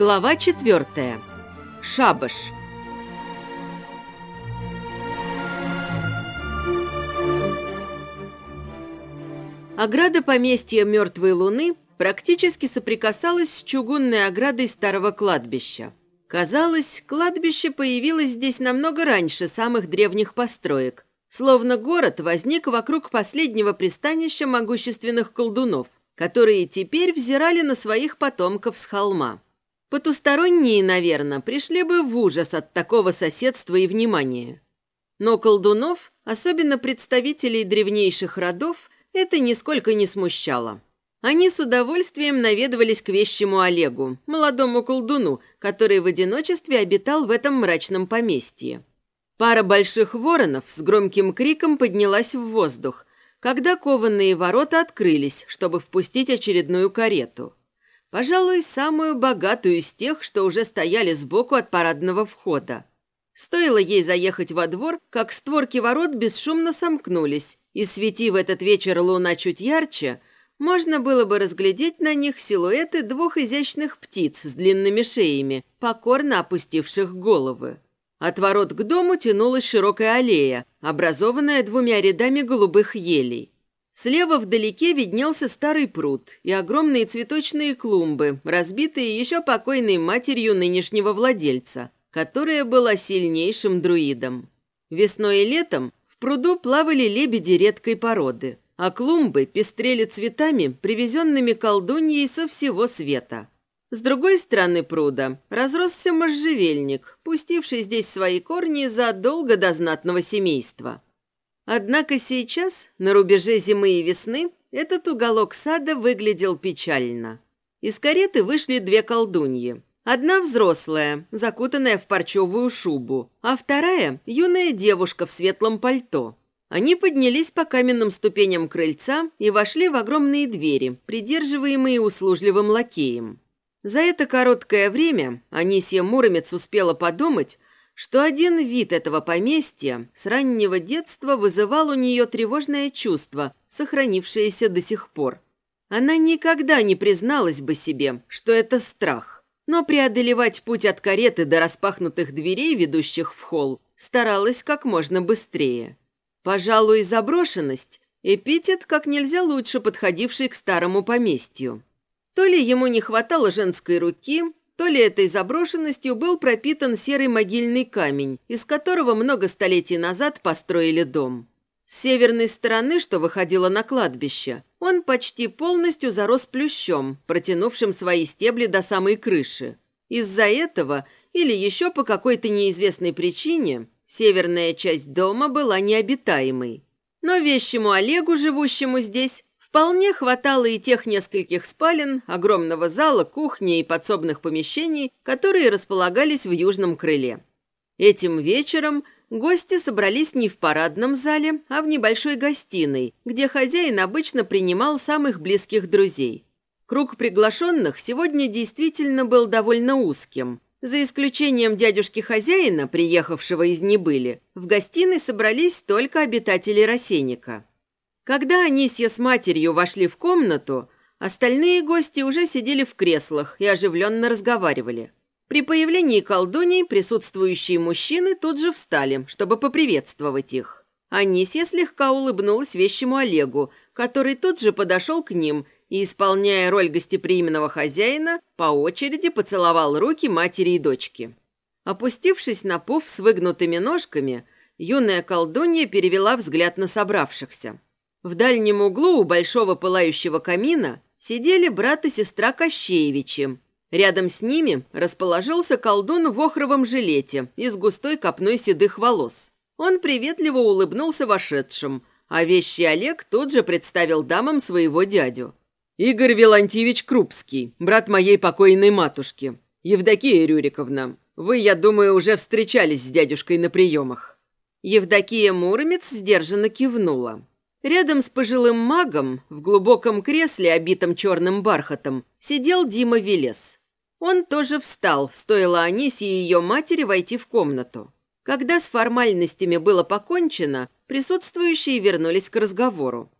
Глава четвертая. Шабаш. Ограда поместья Мертвой Луны практически соприкасалась с чугунной оградой старого кладбища. Казалось, кладбище появилось здесь намного раньше самых древних построек, словно город возник вокруг последнего пристанища могущественных колдунов, которые теперь взирали на своих потомков с холма. Потусторонние, наверное, пришли бы в ужас от такого соседства и внимания. Но колдунов, особенно представителей древнейших родов, это нисколько не смущало. Они с удовольствием наведывались к вещему Олегу, молодому колдуну, который в одиночестве обитал в этом мрачном поместье. Пара больших воронов с громким криком поднялась в воздух, когда кованые ворота открылись, чтобы впустить очередную карету – Пожалуй, самую богатую из тех, что уже стояли сбоку от парадного входа. Стоило ей заехать во двор, как створки ворот бесшумно сомкнулись, и, свети в этот вечер луна чуть ярче, можно было бы разглядеть на них силуэты двух изящных птиц с длинными шеями, покорно опустивших головы. От ворот к дому тянулась широкая аллея, образованная двумя рядами голубых елей. Слева вдалеке виднелся старый пруд и огромные цветочные клумбы, разбитые еще покойной матерью нынешнего владельца, которая была сильнейшим друидом. Весной и летом в пруду плавали лебеди редкой породы, а клумбы пестрели цветами, привезенными колдуньей со всего света. С другой стороны пруда разросся можжевельник, пустивший здесь свои корни задолго до знатного семейства – Однако сейчас, на рубеже зимы и весны, этот уголок сада выглядел печально. Из кареты вышли две колдуньи. Одна взрослая, закутанная в парчевую шубу, а вторая – юная девушка в светлом пальто. Они поднялись по каменным ступеням крыльца и вошли в огромные двери, придерживаемые услужливым лакеем. За это короткое время Анисия Муромец успела подумать, что один вид этого поместья с раннего детства вызывал у нее тревожное чувство, сохранившееся до сих пор. Она никогда не призналась бы себе, что это страх, но преодолевать путь от кареты до распахнутых дверей, ведущих в холл, старалась как можно быстрее. Пожалуй, заброшенность – эпитет как нельзя лучше подходивший к старому поместью. То ли ему не хватало женской руки, то ли этой заброшенностью был пропитан серый могильный камень, из которого много столетий назад построили дом. С северной стороны, что выходило на кладбище, он почти полностью зарос плющом, протянувшим свои стебли до самой крыши. Из-за этого, или еще по какой-то неизвестной причине, северная часть дома была необитаемой. Но вещему Олегу, живущему здесь, Вполне хватало и тех нескольких спален, огромного зала, кухни и подсобных помещений, которые располагались в южном крыле. Этим вечером гости собрались не в парадном зале, а в небольшой гостиной, где хозяин обычно принимал самых близких друзей. Круг приглашенных сегодня действительно был довольно узким. За исключением дядюшки хозяина, приехавшего из Небыли, в гостиной собрались только обитатели рассейника. Когда Анисья с матерью вошли в комнату, остальные гости уже сидели в креслах и оживленно разговаривали. При появлении колдуней присутствующие мужчины тут же встали, чтобы поприветствовать их. Анисья слегка улыбнулась вещему Олегу, который тут же подошел к ним и, исполняя роль гостеприимного хозяина, по очереди поцеловал руки матери и дочки. Опустившись на пуф с выгнутыми ножками, юная колдунья перевела взгляд на собравшихся. В дальнем углу у большого пылающего камина сидели брат и сестра Кощеевичи. Рядом с ними расположился колдун в охровом жилете и с густой копной седых волос. Он приветливо улыбнулся вошедшим, а вещий Олег тут же представил дамам своего дядю. «Игорь Вилантьевич Крупский, брат моей покойной матушки. Евдокия Рюриковна, вы, я думаю, уже встречались с дядюшкой на приемах». Евдокия Муромец сдержанно кивнула. Рядом с пожилым магом, в глубоком кресле, обитом черным бархатом, сидел Дима Велес. Он тоже встал, стоило Анисе и ее матери войти в комнату. Когда с формальностями было покончено, присутствующие вернулись к разговору.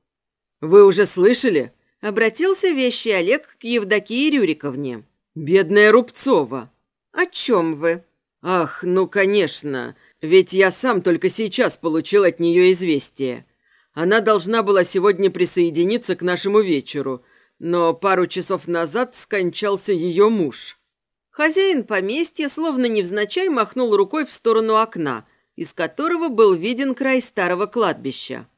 «Вы уже слышали?» – обратился вещий Олег к Евдокии Рюриковне. Бедная Рубцова. О чем вы? Ах, ну, конечно. Ведь я сам только сейчас получил от нее известие. Она должна была сегодня присоединиться к нашему вечеру, но пару часов назад скончался ее муж. Хозяин поместья словно невзначай махнул рукой в сторону окна, из которого был виден край старого кладбища.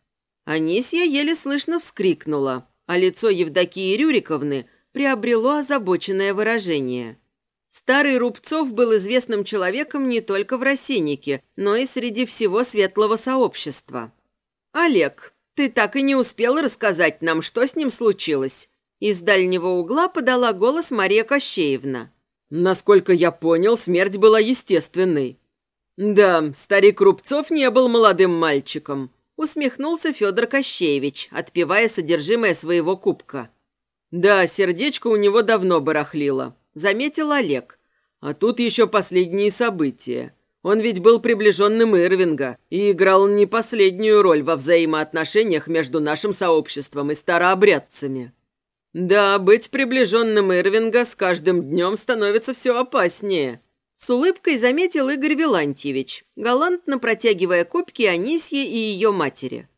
Анисья еле слышно вскрикнула, а лицо Евдокии Рюриковны приобрело озабоченное выражение. Старый Рубцов был известным человеком не только в Росиннике, но и среди всего светлого сообщества. «Олег, ты так и не успел рассказать нам, что с ним случилось?» Из дальнего угла подала голос Мария Кощеевна. «Насколько я понял, смерть была естественной». «Да, старик Рубцов не был молодым мальчиком», усмехнулся Федор Кощеевич, отпивая содержимое своего кубка. «Да, сердечко у него давно барахлило», — заметил Олег. «А тут еще последние события. Он ведь был приближенным Ирвинга и играл не последнюю роль во взаимоотношениях между нашим сообществом и старообрядцами». «Да, быть приближенным Ирвинга с каждым днем становится все опаснее», с улыбкой заметил Игорь Вилантьевич, галантно протягивая кубки Анисье и ее матери.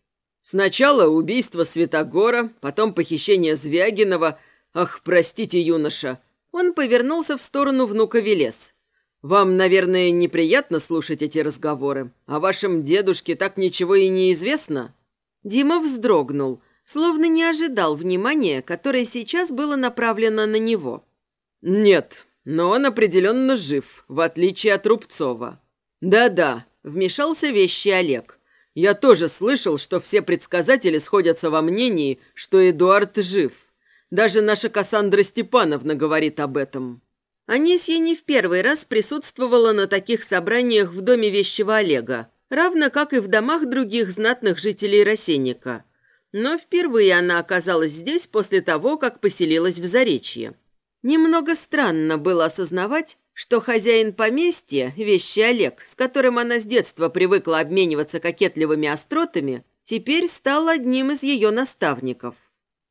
Сначала убийство Святогора, потом похищение Звягинова. Ах, простите, юноша. Он повернулся в сторону внука Велес. Вам, наверное, неприятно слушать эти разговоры. О вашем дедушке так ничего и не известно? Дима вздрогнул, словно не ожидал внимания, которое сейчас было направлено на него. Нет, но он определенно жив, в отличие от Рубцова. Да-да, вмешался вещий Олег. Я тоже слышал, что все предсказатели сходятся во мнении, что Эдуард жив. Даже наша Кассандра Степановна говорит об этом. Анисья не в первый раз присутствовала на таких собраниях в доме вещего Олега, равно как и в домах других знатных жителей Росенника. Но впервые она оказалась здесь после того, как поселилась в Заречье. Немного странно было осознавать, что хозяин поместья, вещи Олег, с которым она с детства привыкла обмениваться кокетливыми остротами, теперь стал одним из ее наставников.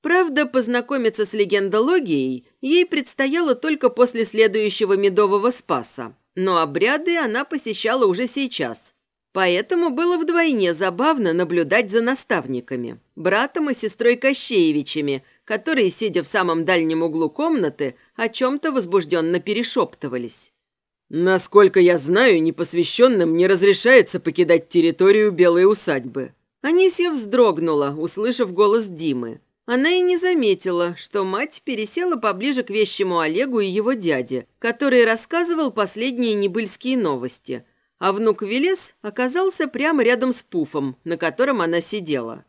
Правда, познакомиться с легендологией ей предстояло только после следующего медового спаса, но обряды она посещала уже сейчас. Поэтому было вдвойне забавно наблюдать за наставниками, братом и сестрой Кощеевичами, которые, сидя в самом дальнем углу комнаты, о чем-то возбужденно перешептывались. «Насколько я знаю, непосвященным не разрешается покидать территорию Белой усадьбы». Анисья вздрогнула, услышав голос Димы. Она и не заметила, что мать пересела поближе к вещему Олегу и его дяде, который рассказывал последние небыльские новости, а внук Велес оказался прямо рядом с пуфом, на котором она сидела.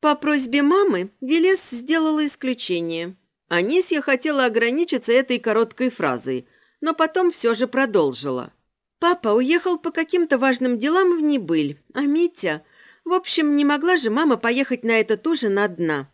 По просьбе мамы Велес сделала исключение. Анисья хотела ограничиться этой короткой фразой, но потом все же продолжила. «Папа уехал по каким-то важным делам в Небыль, а Митя... В общем, не могла же мама поехать на этот ужин одна».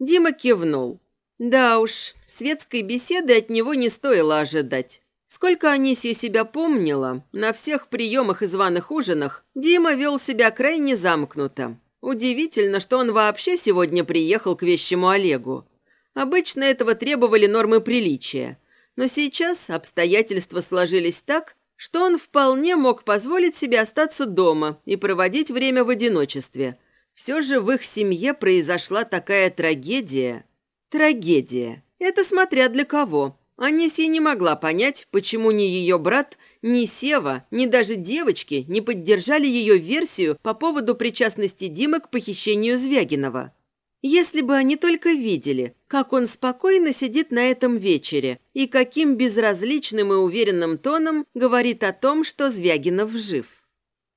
Дима кивнул. Да уж, светской беседы от него не стоило ожидать. Сколько Анисия себя помнила, на всех приемах и званых ужинах Дима вел себя крайне замкнуто. Удивительно, что он вообще сегодня приехал к вещему Олегу. Обычно этого требовали нормы приличия. Но сейчас обстоятельства сложились так, что он вполне мог позволить себе остаться дома и проводить время в одиночестве. Все же в их семье произошла такая трагедия. Трагедия. Это смотря для кого. Анисия не могла понять, почему ни ее брат, ни Сева, ни даже девочки не поддержали ее версию по поводу причастности Димы к похищению Звягинова. Если бы они только видели, как он спокойно сидит на этом вечере и каким безразличным и уверенным тоном говорит о том, что Звягинов жив.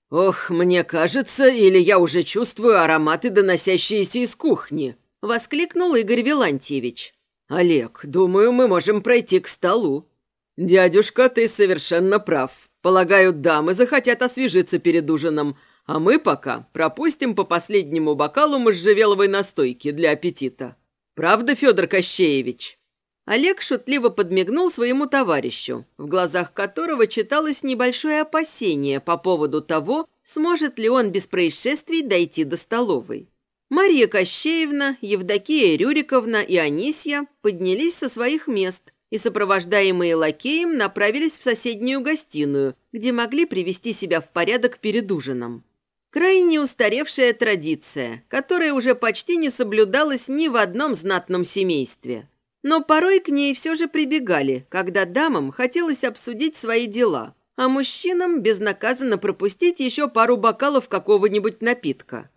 «Ох, мне кажется, или я уже чувствую ароматы, доносящиеся из кухни», — воскликнул Игорь Вилантьевич. «Олег, думаю, мы можем пройти к столу». «Дядюшка, ты совершенно прав. Полагаю, дамы захотят освежиться перед ужином, а мы пока пропустим по последнему бокалу можжевеловой настойки для аппетита. Правда, Федор Кощеевич?» Олег шутливо подмигнул своему товарищу, в глазах которого читалось небольшое опасение по поводу того, сможет ли он без происшествий дойти до столовой. Мария Кощеевна, Евдокия Рюриковна и Анисья поднялись со своих мест и, сопровождаемые лакеем, направились в соседнюю гостиную, где могли привести себя в порядок перед ужином. Крайне устаревшая традиция, которая уже почти не соблюдалась ни в одном знатном семействе. Но порой к ней все же прибегали, когда дамам хотелось обсудить свои дела, а мужчинам безнаказанно пропустить еще пару бокалов какого-нибудь напитка.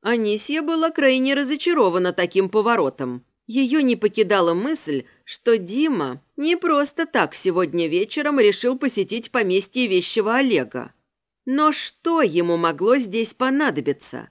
Анисия была крайне разочарована таким поворотом. Ее не покидала мысль, что Дима не просто так сегодня вечером решил посетить поместье вещего Олега. Но что ему могло здесь понадобиться?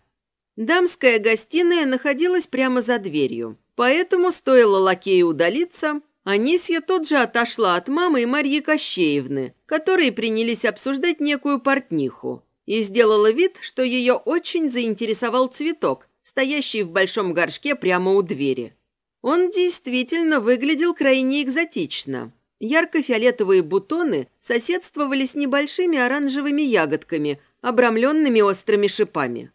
Дамская гостиная находилась прямо за дверью, поэтому стоило лакею удалиться, Анисья тут же отошла от мамы и Марьи Кощеевны, которые принялись обсуждать некую портниху, и сделала вид, что ее очень заинтересовал цветок, стоящий в большом горшке прямо у двери. Он действительно выглядел крайне экзотично. Ярко-фиолетовые бутоны соседствовали с небольшими оранжевыми ягодками, обрамленными острыми шипами.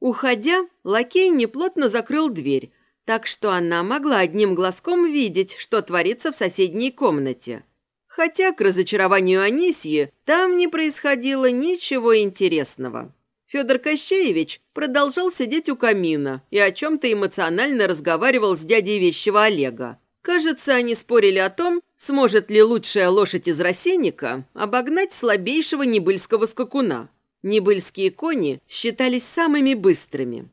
Уходя, лакей неплотно закрыл дверь, так что она могла одним глазком видеть, что творится в соседней комнате. Хотя, к разочарованию Анисьи, там не происходило ничего интересного. Федор Кощеевич продолжал сидеть у камина и о чем-то эмоционально разговаривал с дядей вещего Олега. Кажется, они спорили о том, сможет ли лучшая лошадь из рассенника обогнать слабейшего небыльского скакуна. Небыльские кони считались самыми быстрыми.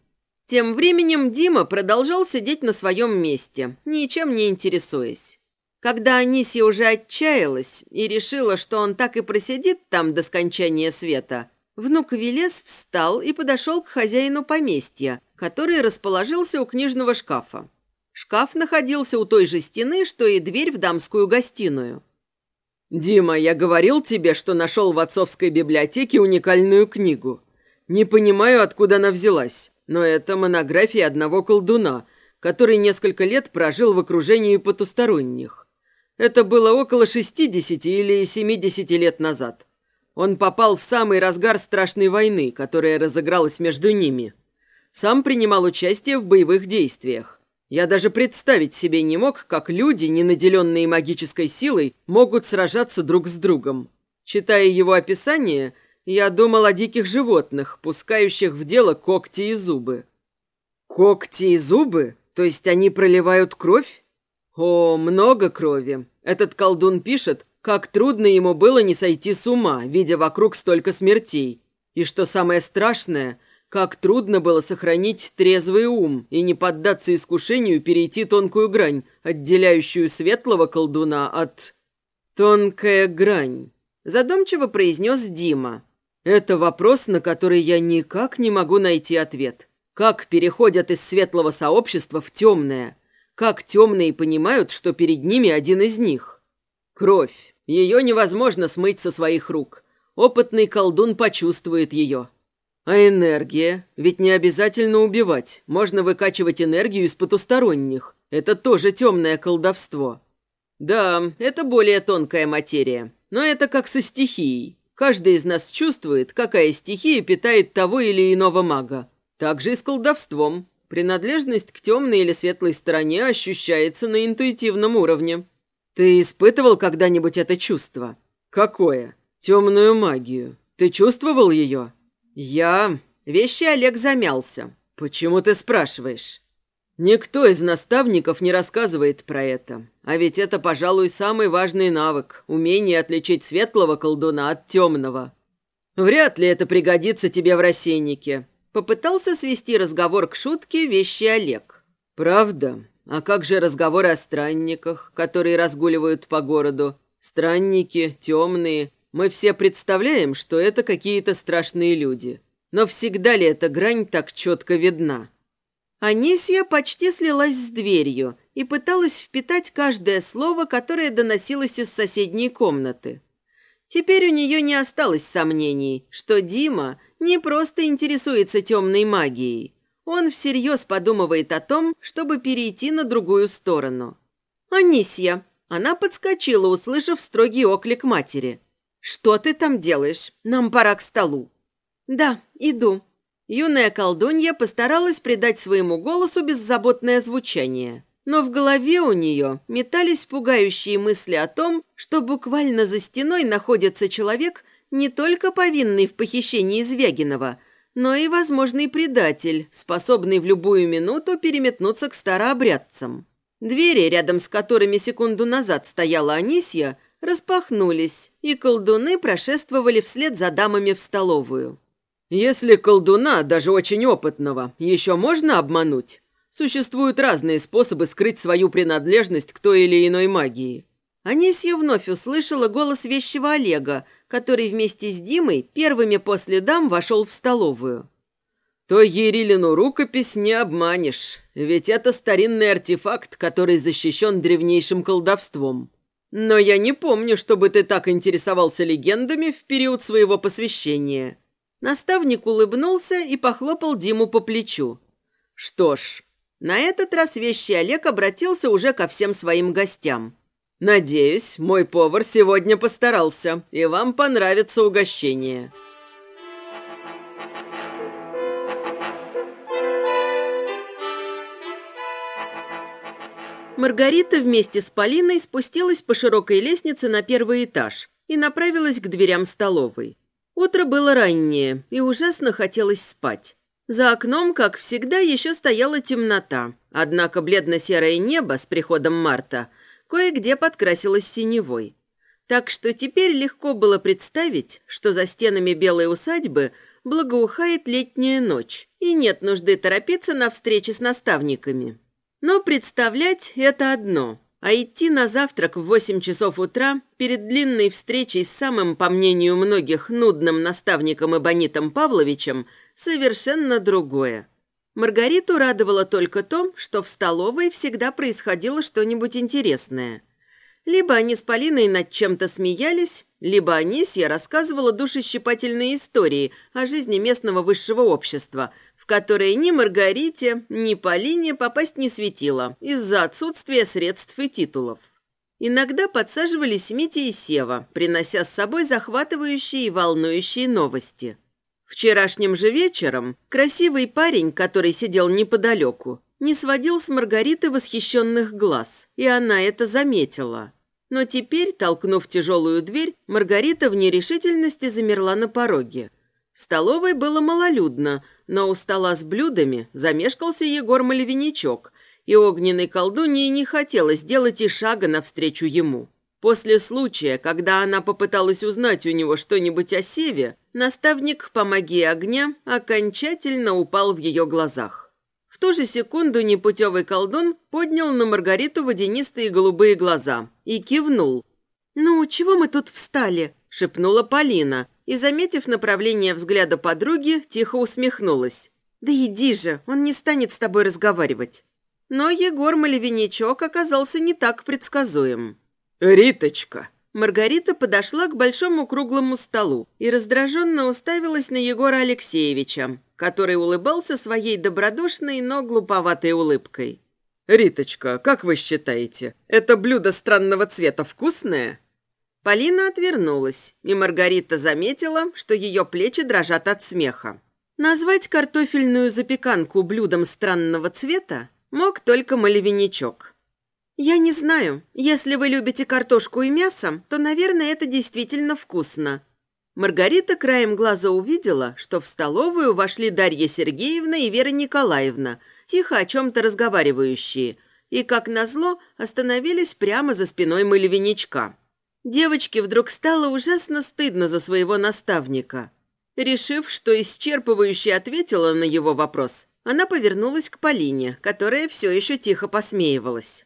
Тем временем Дима продолжал сидеть на своем месте, ничем не интересуясь. Когда Анисия уже отчаялась и решила, что он так и просидит там до скончания света, внук Велес встал и подошел к хозяину поместья, который расположился у книжного шкафа. Шкаф находился у той же стены, что и дверь в дамскую гостиную. «Дима, я говорил тебе, что нашел в отцовской библиотеке уникальную книгу. Не понимаю, откуда она взялась, но это монография одного колдуна, который несколько лет прожил в окружении потусторонних. Это было около 60 или 70 лет назад. Он попал в самый разгар страшной войны, которая разыгралась между ними. Сам принимал участие в боевых действиях. Я даже представить себе не мог, как люди, не наделенные магической силой, могут сражаться друг с другом. Читая его описание, я думал о диких животных, пускающих в дело когти и зубы. Когти и зубы? То есть они проливают кровь? О, много крови. Этот колдун пишет, как трудно ему было не сойти с ума, видя вокруг столько смертей. И что самое страшное, как трудно было сохранить трезвый ум и не поддаться искушению перейти тонкую грань, отделяющую светлого колдуна от... «Тонкая грань», – задумчиво произнес Дима. «Это вопрос, на который я никак не могу найти ответ. Как переходят из светлого сообщества в темное? Как темные понимают, что перед ними один из них? Кровь. Ее невозможно смыть со своих рук. Опытный колдун почувствует ее. А энергия? Ведь не обязательно убивать. Можно выкачивать энергию из потусторонних. Это тоже темное колдовство. Да, это более тонкая материя. Но это как со стихией. Каждый из нас чувствует, какая стихия питает того или иного мага. Так же и с колдовством. Принадлежность к темной или светлой стороне ощущается на интуитивном уровне. Ты испытывал когда-нибудь это чувство? Какое? Темную магию. Ты чувствовал ее? Я... Вещи Олег замялся. Почему ты спрашиваешь? Никто из наставников не рассказывает про это. А ведь это, пожалуй, самый важный навык – умение отличить светлого колдуна от темного. Вряд ли это пригодится тебе в рассейнике. Попытался свести разговор к шутке вещи Олег. «Правда? А как же разговоры о странниках, которые разгуливают по городу? Странники, темные. Мы все представляем, что это какие-то страшные люди. Но всегда ли эта грань так четко видна?» Анисья почти слилась с дверью и пыталась впитать каждое слово, которое доносилось из соседней комнаты. Теперь у нее не осталось сомнений, что Дима не просто интересуется темной магией. Он всерьез подумывает о том, чтобы перейти на другую сторону. «Анисья!» Она подскочила, услышав строгий оклик матери. «Что ты там делаешь? Нам пора к столу». «Да, иду». Юная колдунья постаралась придать своему голосу беззаботное звучание. но в голове у нее метались пугающие мысли о том, что буквально за стеной находится человек, не только повинный в похищении Звягинова, но и возможный предатель, способный в любую минуту переметнуться к старообрядцам. Двери, рядом с которыми секунду назад стояла Анисья, распахнулись, и колдуны прошествовали вслед за дамами в столовую. «Если колдуна, даже очень опытного, еще можно обмануть?» Существуют разные способы скрыть свою принадлежность к той или иной магии. Анисья вновь услышала голос вещего Олега, который вместе с Димой первыми после дам вошел в столовую. «То Ерилину рукопись не обманешь, ведь это старинный артефакт, который защищен древнейшим колдовством. Но я не помню, чтобы ты так интересовался легендами в период своего посвящения». Наставник улыбнулся и похлопал Диму по плечу. «Что ж, на этот раз вещий Олег обратился уже ко всем своим гостям. «Надеюсь, мой повар сегодня постарался, и вам понравится угощение». Маргарита вместе с Полиной спустилась по широкой лестнице на первый этаж и направилась к дверям столовой. Утро было раннее, и ужасно хотелось спать. За окном, как всегда, еще стояла темнота, однако бледно-серое небо с приходом марта кое-где подкрасилось синевой. Так что теперь легко было представить, что за стенами белой усадьбы благоухает летняя ночь, и нет нужды торопиться на встречи с наставниками. Но представлять – это одно, а идти на завтрак в 8 часов утра перед длинной встречей с самым, по мнению многих, нудным наставником Ибонитом Павловичем – совершенно другое. Маргариту радовало только то, что в столовой всегда происходило что-нибудь интересное. Либо они с Полиной над чем-то смеялись, либо Анисья рассказывала душещипательные истории о жизни местного высшего общества, в которые ни Маргарите, ни Полине попасть не светило из-за отсутствия средств и титулов. Иногда подсаживались Митя и Сева, принося с собой захватывающие и волнующие новости – Вчерашним же вечером красивый парень, который сидел неподалеку, не сводил с Маргариты восхищенных глаз, и она это заметила. Но теперь, толкнув тяжелую дверь, Маргарита в нерешительности замерла на пороге. Столовой было малолюдно, но у стола с блюдами замешкался Егор Малевиничок, и огненной колдунье не хотелось делать и шага навстречу ему. После случая, когда она попыталась узнать у него что-нибудь о Севе, наставник по магии огня окончательно упал в ее глазах. В ту же секунду непутевый колдун поднял на Маргариту водянистые голубые глаза и кивнул. «Ну, чего мы тут встали?» – шепнула Полина и, заметив направление взгляда подруги, тихо усмехнулась. «Да иди же, он не станет с тобой разговаривать». Но Егор Малевиничок оказался не так предсказуем. «Риточка!» Маргарита подошла к большому круглому столу и раздраженно уставилась на Егора Алексеевича, который улыбался своей добродушной, но глуповатой улыбкой. «Риточка, как вы считаете, это блюдо странного цвета вкусное?» Полина отвернулась, и Маргарита заметила, что ее плечи дрожат от смеха. Назвать картофельную запеканку блюдом странного цвета мог только малевиничок. «Я не знаю. Если вы любите картошку и мясо, то, наверное, это действительно вкусно». Маргарита краем глаза увидела, что в столовую вошли Дарья Сергеевна и Вера Николаевна, тихо о чем-то разговаривающие, и, как назло, остановились прямо за спиной мылевиничка. Девочке вдруг стало ужасно стыдно за своего наставника. Решив, что исчерпывающе ответила на его вопрос, она повернулась к Полине, которая все еще тихо посмеивалась.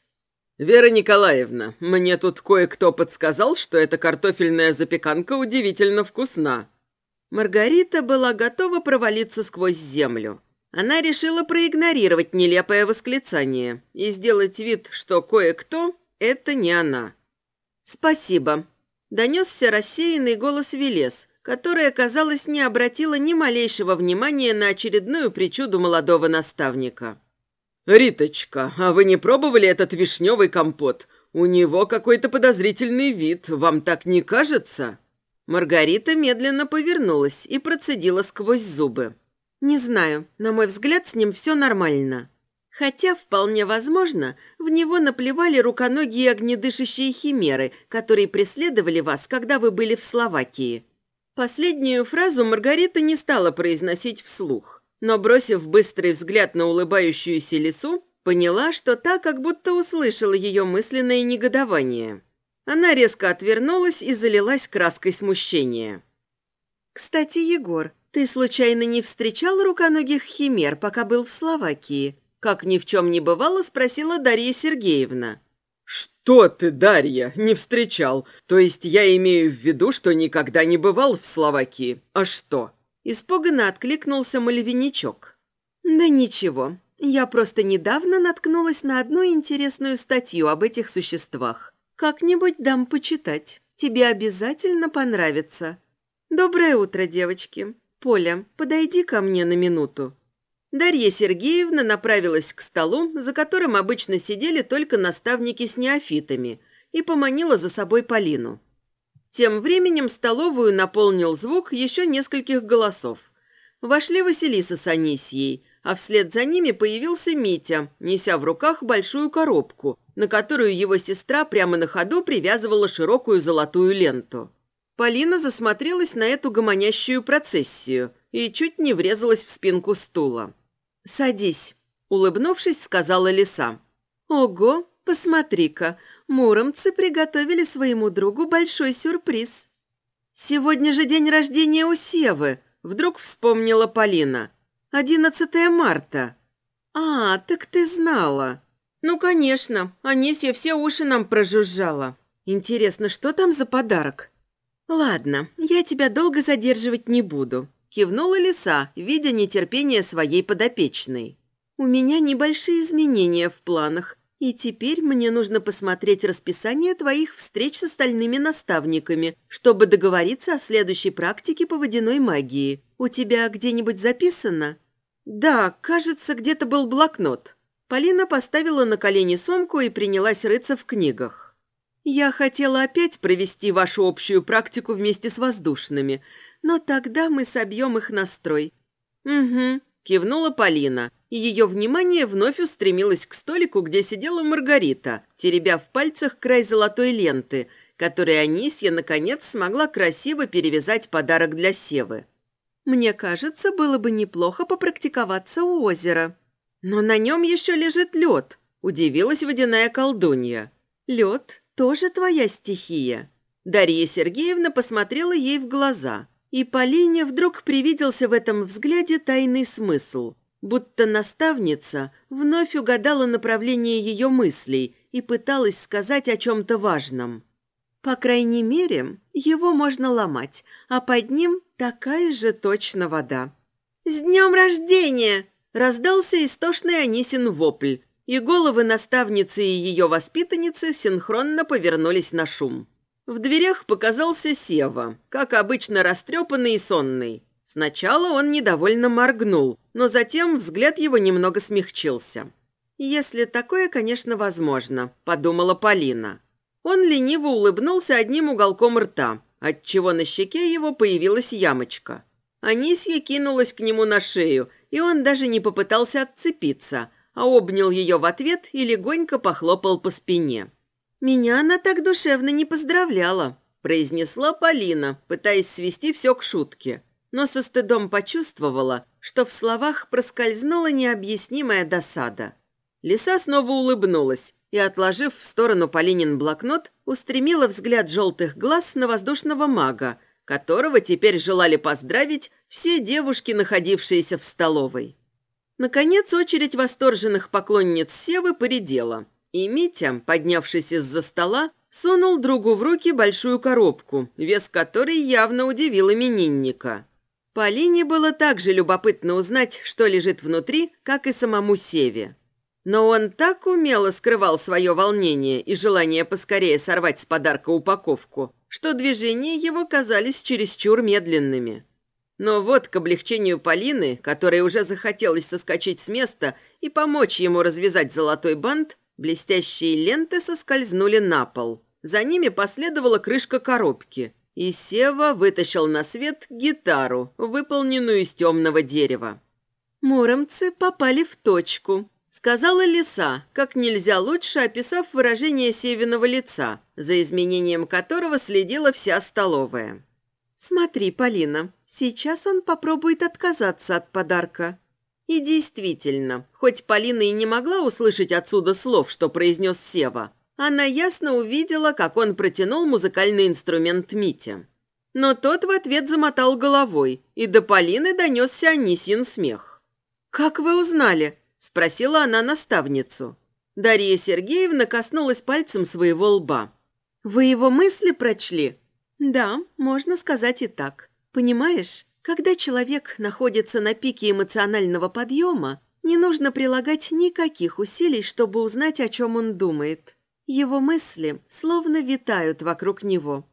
«Вера Николаевна, мне тут кое-кто подсказал, что эта картофельная запеканка удивительно вкусна». Маргарита была готова провалиться сквозь землю. Она решила проигнорировать нелепое восклицание и сделать вид, что кое-кто – это не она. «Спасибо», – донесся рассеянный голос Велес, которая, казалось, не обратила ни малейшего внимания на очередную причуду молодого наставника. «Риточка, а вы не пробовали этот вишневый компот? У него какой-то подозрительный вид, вам так не кажется?» Маргарита медленно повернулась и процедила сквозь зубы. «Не знаю, на мой взгляд, с ним все нормально». Хотя, вполне возможно, в него наплевали руконогие огнедышащие химеры, которые преследовали вас, когда вы были в Словакии. Последнюю фразу Маргарита не стала произносить вслух, но, бросив быстрый взгляд на улыбающуюся лису, поняла, что та как будто услышала ее мысленное негодование. Она резко отвернулась и залилась краской смущения. «Кстати, Егор, ты случайно не встречал руконогих химер, пока был в Словакии?» Как ни в чем не бывало, спросила Дарья Сергеевна. «Что ты, Дарья, не встречал? То есть я имею в виду, что никогда не бывал в Словакии. А что?» Испуганно откликнулся Мальвиничок. «Да ничего. Я просто недавно наткнулась на одну интересную статью об этих существах. Как-нибудь дам почитать. Тебе обязательно понравится. Доброе утро, девочки. Поля, подойди ко мне на минуту». Дарья Сергеевна направилась к столу, за которым обычно сидели только наставники с неофитами, и поманила за собой Полину. Тем временем столовую наполнил звук еще нескольких голосов. Вошли Василиса с Анисьей, а вслед за ними появился Митя, неся в руках большую коробку, на которую его сестра прямо на ходу привязывала широкую золотую ленту. Полина засмотрелась на эту гомонящую процессию и чуть не врезалась в спинку стула. «Садись», — улыбнувшись, сказала лиса. «Ого, посмотри-ка, муромцы приготовили своему другу большой сюрприз». «Сегодня же день рождения у Севы», — вдруг вспомнила Полина. «Одиннадцатое марта». «А, так ты знала». «Ну, конечно, Анисья все уши нам прожужжала. Интересно, что там за подарок?» «Ладно, я тебя долго задерживать не буду. Кивнула лиса, видя нетерпение своей подопечной. «У меня небольшие изменения в планах, и теперь мне нужно посмотреть расписание твоих встреч с остальными наставниками, чтобы договориться о следующей практике по водяной магии. У тебя где-нибудь записано?» «Да, кажется, где-то был блокнот». Полина поставила на колени сумку и принялась рыться в книгах. «Я хотела опять провести вашу общую практику вместе с воздушными, но тогда мы собьем их настрой». «Угу», – кивнула Полина, и ее внимание вновь устремилось к столику, где сидела Маргарита, теребя в пальцах край золотой ленты, которой Анисья, наконец, смогла красиво перевязать подарок для Севы. «Мне кажется, было бы неплохо попрактиковаться у озера. Но на нем еще лежит лед», – удивилась водяная колдунья. «Лед тоже твоя стихия». Дарья Сергеевна посмотрела ей в глаза – и Полине вдруг привиделся в этом взгляде тайный смысл, будто наставница вновь угадала направление ее мыслей и пыталась сказать о чем-то важном. По крайней мере, его можно ломать, а под ним такая же точно вода. «С днем рождения!» – раздался истошный Анисин вопль, и головы наставницы и ее воспитанницы синхронно повернулись на шум. В дверях показался Сева, как обычно растрепанный и сонный. Сначала он недовольно моргнул, но затем взгляд его немного смягчился. «Если такое, конечно, возможно», – подумала Полина. Он лениво улыбнулся одним уголком рта, отчего на щеке его появилась ямочка. Анисья кинулась к нему на шею, и он даже не попытался отцепиться, обнял ее в ответ и легонько похлопал по спине. «Меня она так душевно не поздравляла», – произнесла Полина, пытаясь свести все к шутке. Но со стыдом почувствовала, что в словах проскользнула необъяснимая досада. Лиса снова улыбнулась и, отложив в сторону Полинин блокнот, устремила взгляд желтых глаз на воздушного мага, которого теперь желали поздравить все девушки, находившиеся в столовой. Наконец, очередь восторженных поклонниц Севы поредела – и Митя, поднявшись из-за стола, сунул другу в руки большую коробку, вес которой явно удивил именинника. Полине было также любопытно узнать, что лежит внутри, как и самому Севе. Но он так умело скрывал свое волнение и желание поскорее сорвать с подарка упаковку, что движения его казались чересчур медленными. Но вот к облегчению Полины, которой уже захотелось соскочить с места и помочь ему развязать золотой бант, Блестящие ленты соскользнули на пол. За ними последовала крышка коробки, и Сева вытащил на свет гитару, выполненную из темного дерева. «Муромцы попали в точку», — Сказала лиса, как нельзя лучше описав выражение Севиного лица, за изменением которого следила вся столовая. «Смотри, Полина, сейчас он попробует отказаться от подарка». И действительно, хоть Полина и не могла услышать отсюда слов, что произнес Сева, она ясно увидела, как он протянул музыкальный инструмент Мите. Но тот в ответ замотал головой, и до Полины донесся Анисьин смех. «Как вы узнали?» Спросила она наставницу. Дарья Сергеевна коснулась пальцем своего лба. «Вы его мысли прочли?» «Да, можно сказать и так. Понимаешь, когда человек находится на пике эмоционального подъема, не нужно прилагать никаких усилий, чтобы узнать, о чем он думает. Его мысли словно витают вокруг него.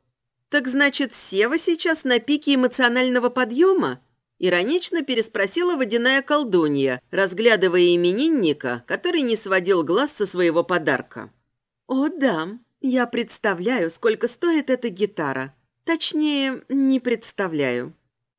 Так значит, Сева сейчас на пике эмоционального подъема? Иронично переспросила водяная колдунья, разглядывая именинника, который не сводил глаз со своего подарка. «О, да, я представляю, сколько стоит эта гитара. Точнее, не представляю.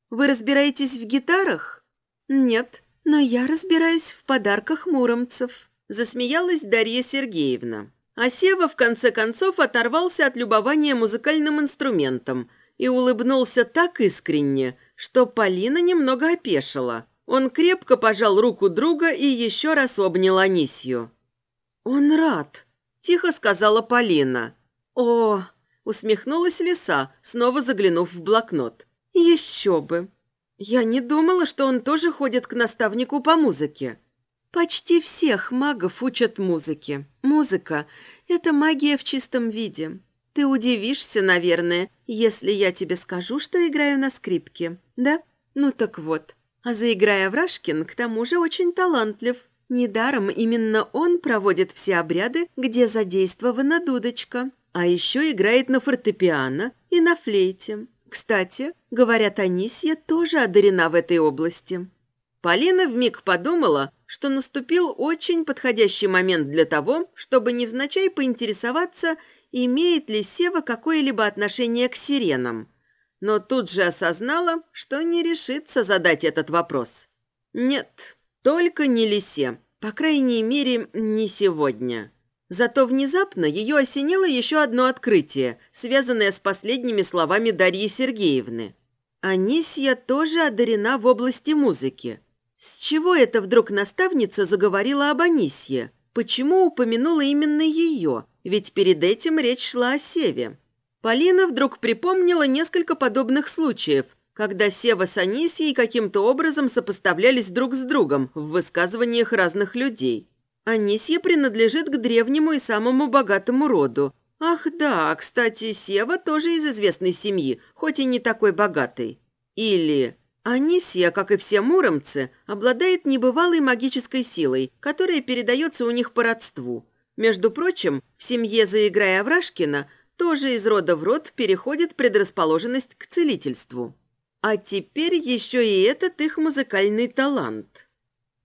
Вы разбираетесь в гитарах? Нет, но я разбираюсь в подарках муромцев», засмеялась Дарья Сергеевна. А Сева, в конце концов, оторвался от любования музыкальным инструментом и улыбнулся так искренне, что Полина немного опешила. Он крепко пожал руку друга и еще раз обнял Анисью. «Он рад», – тихо сказала Полина. «О!» – усмехнулась лиса, снова заглянув в блокнот. «Еще бы! Я не думала, что он тоже ходит к наставнику по музыке». «Почти всех магов учат музыке. Музыка – это магия в чистом виде. Ты удивишься, наверное, если я тебе скажу, что играю на скрипке, да? Ну так вот. А заиграя Врашкин, к тому же очень талантлив. Недаром именно он проводит все обряды, где задействована дудочка. А еще играет на фортепиано и на флейте. Кстати, говорят, Анисья тоже одарена в этой области. Полина вмиг подумала, что наступил очень подходящий момент для того, чтобы невзначай поинтересоваться, имеет ли Сева какое-либо отношение к сиренам. Но тут же осознала, что не решится задать этот вопрос. Нет, только не лисе, по крайней мере, не сегодня. Зато внезапно ее осенило еще одно открытие, связанное с последними словами Дарьи Сергеевны. Анисья тоже одарена в области музыки. С чего это вдруг наставница заговорила об Анисье? Почему упомянула именно ее? Ведь перед этим речь шла о Севе. Полина вдруг припомнила несколько подобных случаев, когда Сева с Анисией каким-то образом сопоставлялись друг с другом в высказываниях разных людей. Анисья принадлежит к древнему и самому богатому роду. Ах да, кстати, Сева тоже из известной семьи, хоть и не такой богатой. Или Анисия, как и все муромцы, обладает небывалой магической силой, которая передается у них по родству. Между прочим, в семье Заиграя Аврашкина тоже из рода в род переходит предрасположенность к целительству. А теперь еще и этот их музыкальный талант.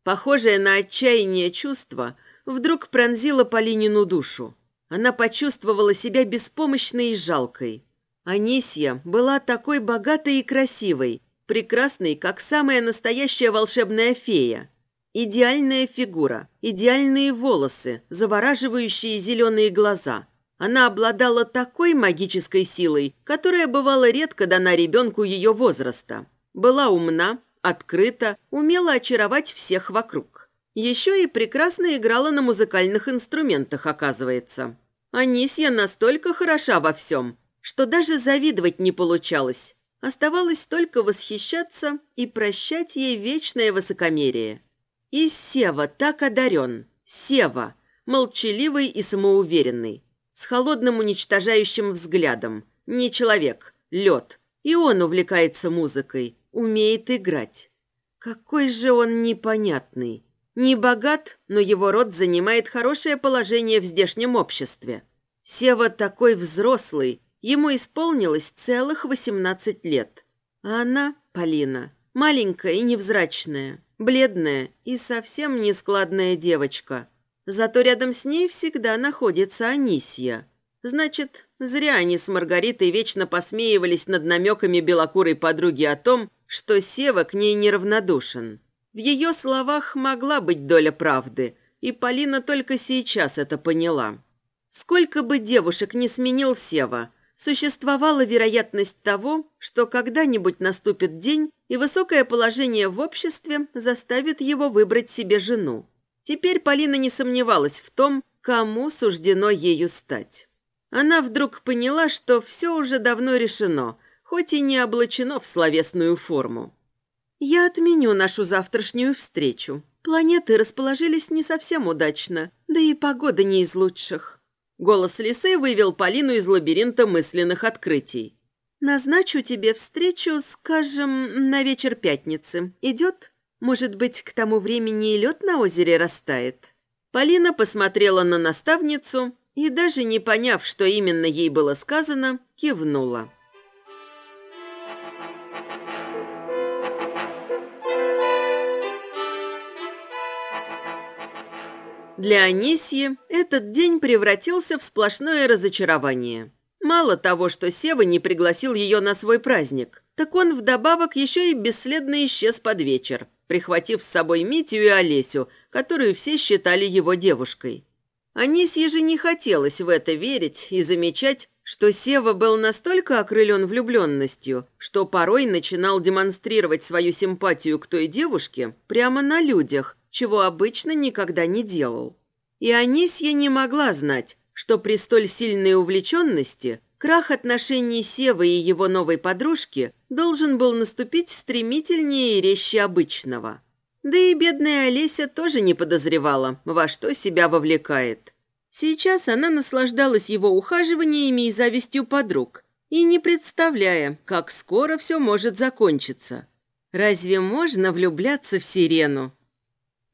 Похожее на отчаяние чувство вдруг пронзило Полинину душу. Она почувствовала себя беспомощной и жалкой. Анисья была такой богатой и красивой, прекрасной, как самая настоящая волшебная фея. Идеальная фигура, идеальные волосы, завораживающие зеленые глаза. Она обладала такой магической силой, которая бывала редко дана ребенку ее возраста. Была умна, открыта, умела очаровать всех вокруг. Еще и прекрасно играла на музыкальных инструментах, оказывается. Анисья настолько хороша во всем, что даже завидовать не получалось. Оставалось только восхищаться и прощать ей вечное высокомерие. И Сева так одарен. Сева, молчаливый и самоуверенный, с холодным уничтожающим взглядом. Не человек, лед. И он увлекается музыкой, умеет играть. Какой же он непонятный. Не богат, но его род занимает хорошее положение в здешнем обществе. Сева такой взрослый, Ему исполнилось целых восемнадцать лет. А она, Полина, маленькая и невзрачная, бледная и совсем нескладная девочка. Зато рядом с ней всегда находится Анисья. Значит, зря они с Маргаритой вечно посмеивались над намеками белокурой подруги о том, что Сева к ней неравнодушен. В ее словах могла быть доля правды, и Полина только сейчас это поняла. Сколько бы девушек не сменил Сева, существовала вероятность того, что когда-нибудь наступит день, и высокое положение в обществе заставит его выбрать себе жену. Теперь Полина не сомневалась в том, кому суждено ею стать. Она вдруг поняла, что все уже давно решено, хоть и не облачено в словесную форму. «Я отменю нашу завтрашнюю встречу. Планеты расположились не совсем удачно, да и погода не из лучших». Голос лисы вывел Полину из лабиринта мысленных открытий. «Назначу тебе встречу, скажем, на вечер пятницы. Идет? Может быть, к тому времени и лед на озере растает?» Полина посмотрела на наставницу и, даже не поняв, что именно ей было сказано, кивнула. Для Анисьи этот день превратился в сплошное разочарование. Мало того, что Сева не пригласил ее на свой праздник, так он вдобавок еще и бесследно исчез под вечер, прихватив с собой Митю и Олесю, которую все считали его девушкой. Анисье же не хотелось в это верить и замечать, что Сева был настолько окрылен влюбленностью, что порой начинал демонстрировать свою симпатию к той девушке прямо на людях, чего обычно никогда не делал. И Анисья не могла знать, что при столь сильной увлеченности крах отношений Севы и его новой подружки должен был наступить стремительнее и резче обычного. Да и бедная Олеся тоже не подозревала, во что себя вовлекает. Сейчас она наслаждалась его ухаживаниями и завистью подруг, и не представляя, как скоро все может закончиться. Разве можно влюбляться в сирену?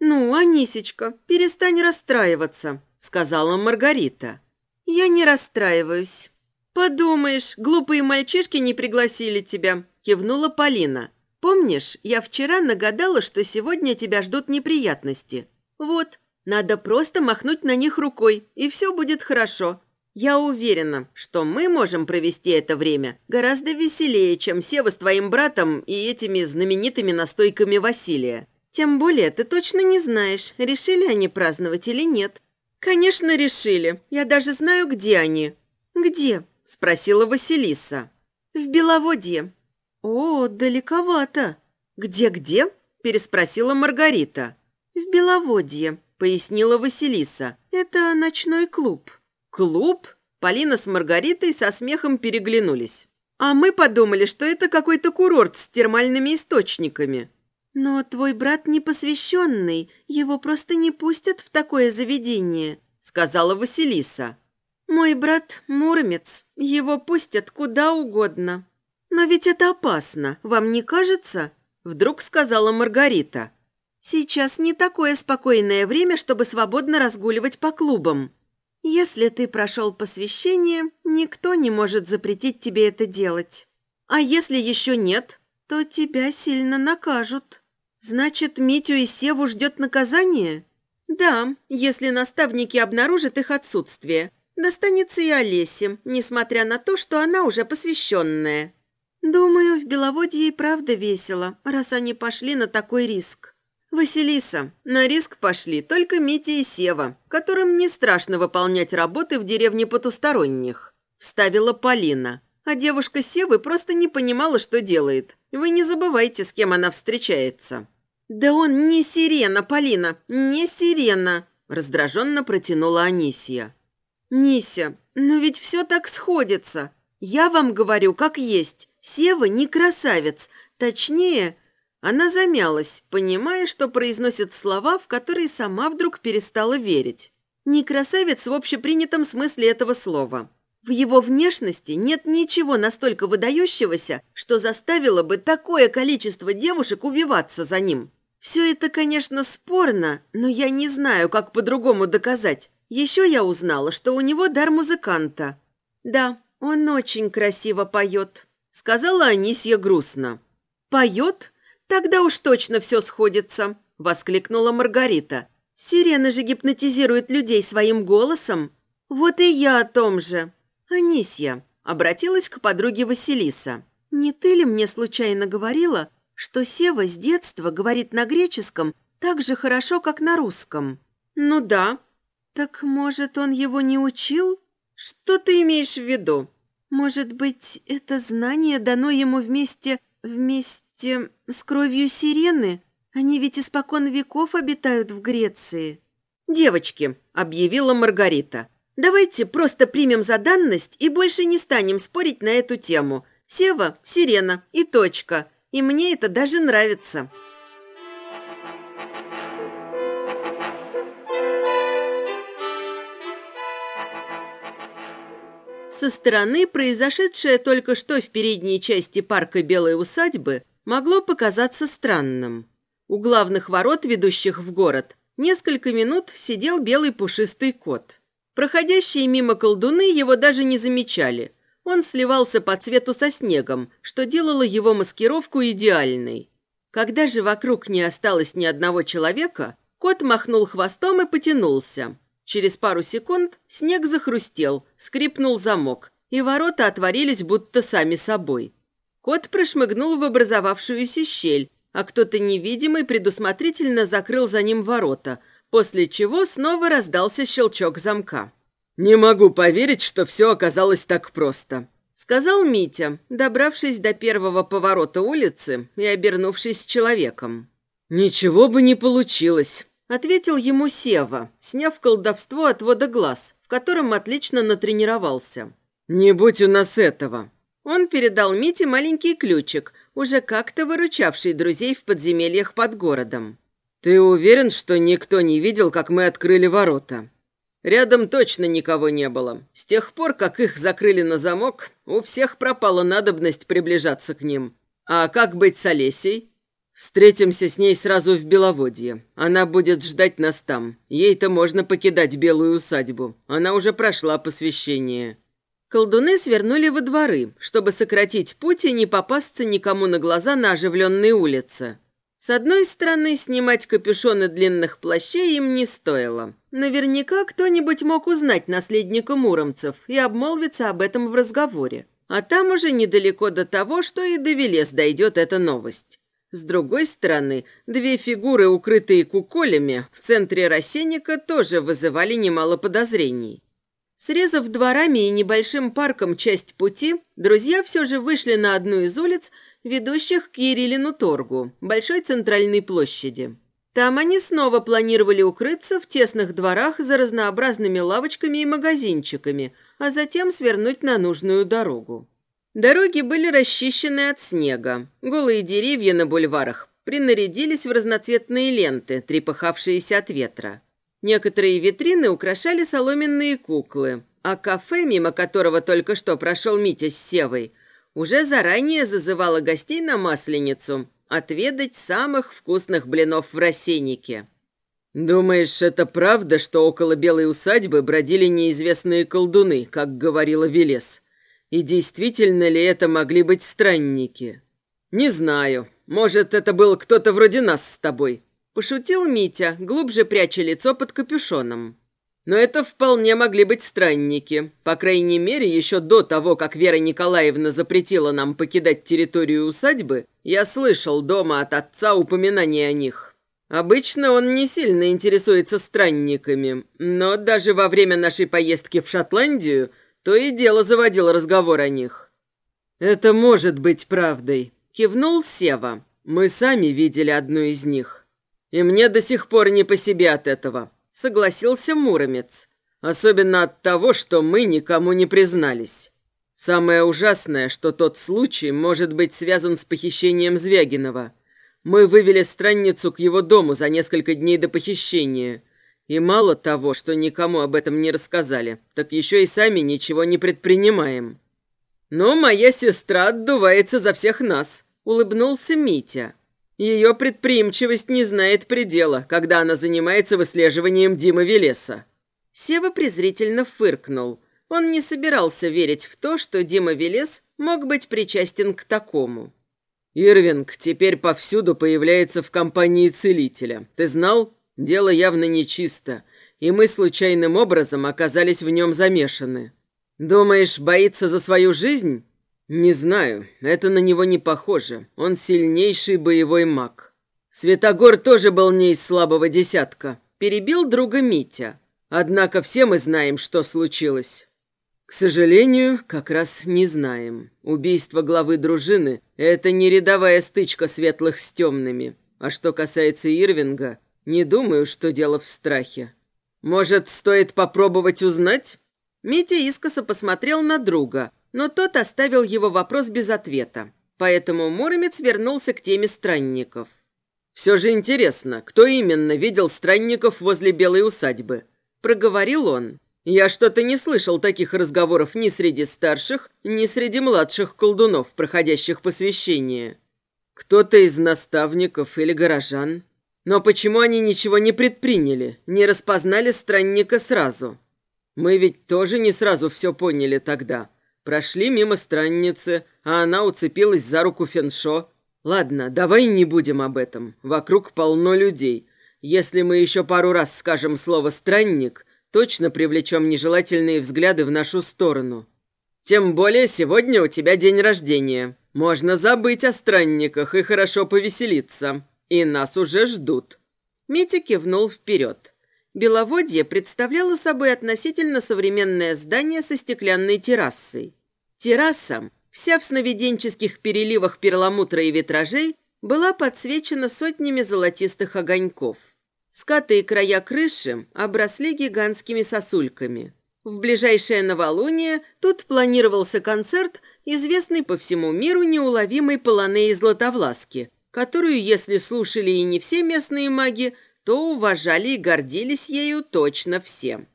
«Ну, Анисечка, перестань расстраиваться», — сказала Маргарита. «Я не расстраиваюсь». «Подумаешь, глупые мальчишки не пригласили тебя», — кивнула Полина. «Помнишь, я вчера нагадала, что сегодня тебя ждут неприятности? Вот, надо просто махнуть на них рукой, и все будет хорошо. Я уверена, что мы можем провести это время гораздо веселее, чем Сева с твоим братом и этими знаменитыми настойками Василия. Тем более ты точно не знаешь, решили они праздновать или нет. Конечно, решили. Я даже знаю, где они. Где? Спросила Василиса. В Беловодье. О, далековато. Где-где? Переспросила Маргарита. В Беловодье, пояснила Василиса. Это ночной клуб. Клуб? Полина с Маргаритой со смехом переглянулись. А мы подумали, что это какой-то курорт с термальными источниками. «Но твой брат непосвященный, его просто не пустят в такое заведение», — сказала Василиса. «Мой брат Муромец, его пустят куда угодно». «Но ведь это опасно, вам не кажется?» — вдруг сказала Маргарита. «Сейчас не такое спокойное время, чтобы свободно разгуливать по клубам. Если ты прошел посвящение, никто не может запретить тебе это делать. А если еще нет, то тебя сильно накажут». «Значит, Митю и Севу ждет наказание?» «Да, если наставники обнаружат их отсутствие. Достанется и Олесе, несмотря на то, что она уже посвященная». «Думаю, в Беловодье и правда весело, раз они пошли на такой риск». «Василиса, на риск пошли только Митя и Сева, которым не страшно выполнять работы в деревне потусторонних», – вставила Полина. А девушка Севы просто не понимала, что делает. Вы не забывайте, с кем она встречается. «Да он не сирена, Полина, не сирена!» раздраженно протянула Анисия. «Нися, но ведь все так сходится. Я вам говорю, как есть. Сева не красавец. Точнее...» Она замялась, понимая, что произносит слова, в которые сама вдруг перестала верить. Не красавец в общепринятом смысле этого слова. В его внешности нет ничего настолько выдающегося, что заставило бы такое количество девушек увиваться за ним. Все это, конечно, спорно, но я не знаю, как по-другому доказать. Еще я узнала, что у него дар музыканта. Да, он очень красиво поет, сказала Анисья грустно. Поет? Тогда уж точно все сходится, воскликнула Маргарита. Сирена же гипнотизирует людей своим голосом. Вот и я о том же. Анисья обратилась к подруге Василиса. Не ты ли мне случайно говорила, что Сева с детства говорит на греческом так же хорошо, как на русском. Ну да. Так, может, он его не учил? Что ты имеешь в виду? Может быть, это знание дано ему вместе... вместе с кровью сирены? Они ведь испокон веков обитают в Греции. «Девочки», — объявила Маргарита, — «давайте просто примем за данность и больше не станем спорить на эту тему. Сева, сирена и точка. И мне это даже нравится». Со стороны произошедшее только что в передней части парка Белой усадьбы могло показаться странным. У главных ворот, ведущих в город, несколько минут сидел белый пушистый кот. Проходящие мимо колдуны его даже не замечали. Он сливался по цвету со снегом, что делало его маскировку идеальной. Когда же вокруг не осталось ни одного человека, кот махнул хвостом и потянулся. Через пару секунд снег захрустел, скрипнул замок, и ворота отворились будто сами собой. Кот прошмыгнул в образовавшуюся щель, а кто-то невидимый предусмотрительно закрыл за ним ворота, после чего снова раздался щелчок замка. «Не могу поверить, что все оказалось так просто», — сказал Митя, добравшись до первого поворота улицы и обернувшись человеком. «Ничего бы не получилось», Ответил ему Сева, сняв колдовство отвода глаз, в котором отлично натренировался. «Не будь у нас этого!» Он передал Мите маленький ключик, уже как-то выручавший друзей в подземельях под городом. «Ты уверен, что никто не видел, как мы открыли ворота?» «Рядом точно никого не было. С тех пор, как их закрыли на замок, у всех пропала надобность приближаться к ним. А как быть с Олесей?» Встретимся с ней сразу в Беловодье. Она будет ждать нас там. Ей-то можно покидать белую усадьбу. Она уже прошла посвящение». Колдуны свернули во дворы, чтобы сократить путь и не попасться никому на глаза на оживленной улице. С одной стороны, снимать капюшоны длинных плащей им не стоило. Наверняка кто-нибудь мог узнать наследника муромцев и обмолвиться об этом в разговоре. А там уже недалеко до того, что и до Велес дойдет эта новость. С другой стороны, две фигуры, укрытые куколями, в центре рассенника тоже вызывали немало подозрений. Срезав дворами и небольшим парком часть пути, друзья все же вышли на одну из улиц, ведущих к Ерилину торгу, большой центральной площади. Там они снова планировали укрыться в тесных дворах за разнообразными лавочками и магазинчиками, а затем свернуть на нужную дорогу. Дороги были расчищены от снега. Голые деревья на бульварах принарядились в разноцветные ленты, трепыхавшиеся от ветра. Некоторые витрины украшали соломенные куклы, а кафе, мимо которого только что прошел Митя с Севой, уже заранее зазывало гостей на Масленицу отведать самых вкусных блинов в рассейнике. «Думаешь, это правда, что около белой усадьбы бродили неизвестные колдуны, как говорила Велес?» И действительно ли это могли быть странники? Не знаю. Может, это был кто-то вроде нас с тобой. Пошутил Митя, глубже пряча лицо под капюшоном. Но это вполне могли быть странники. По крайней мере, еще до того, как Вера Николаевна запретила нам покидать территорию усадьбы, я слышал дома от отца упоминания о них. Обычно он не сильно интересуется странниками, но даже во время нашей поездки в Шотландию – то и дело заводил разговор о них. «Это может быть правдой», — кивнул Сева. «Мы сами видели одну из них. И мне до сих пор не по себе от этого», — согласился Муромец. «Особенно от того, что мы никому не признались. Самое ужасное, что тот случай может быть связан с похищением Звягинова. Мы вывели странницу к его дому за несколько дней до похищения». И мало того, что никому об этом не рассказали, так еще и сами ничего не предпринимаем. Но моя сестра отдувается за всех нас, улыбнулся Митя. Ее предприимчивость не знает предела, когда она занимается выслеживанием Димы Велеса. Сева презрительно фыркнул. Он не собирался верить в то, что Дима Велес мог быть причастен к такому. «Ирвинг теперь повсюду появляется в компании целителя. Ты знал?» Дело явно нечисто, и мы случайным образом оказались в нем замешаны. Думаешь, боится за свою жизнь? Не знаю, это на него не похоже. Он сильнейший боевой маг. Светогор тоже был не из слабого десятка, перебил друга Митя. Однако все мы знаем, что случилось. К сожалению, как раз не знаем. Убийство главы дружины – это не рядовая стычка светлых с темными. А что касается Ирвинга, не думаю, что дело в страхе. Может, стоит попробовать узнать? Митя искоса посмотрел на друга, но тот оставил его вопрос без ответа. Поэтому Муромец вернулся к теме странников. «Все же интересно, кто именно видел странников возле Белой усадьбы?» – проговорил он. Я что-то не слышал таких разговоров ни среди старших, ни среди младших колдунов, проходящих посвящение. Кто-то из наставников или горожан. Но почему они ничего не предприняли, не распознали странника сразу? Мы ведь тоже не сразу все поняли тогда. Прошли мимо странницы, а она уцепилась за руку Феншо. Ладно, давай не будем об этом. Вокруг полно людей. Если мы еще пару раз скажем слово «странник», точно привлечем нежелательные взгляды в нашу сторону. Тем более сегодня у тебя день рождения. Можно забыть о странниках и хорошо повеселиться. И нас уже ждут». Митя кивнул вперед. Беловодье представляло собой относительно современное здание со стеклянной террасой. Терраса, вся в сновиденческих переливах перламутра и витражей, была подсвечена сотнями золотистых огоньков. Скаты и края крыши обросли гигантскими сосульками. В ближайшее новолуние тут планировался концерт, известный по всему миру неуловимой полонеи Златовласки, которую, если слушали и не все местные маги, то уважали и гордились ею точно все.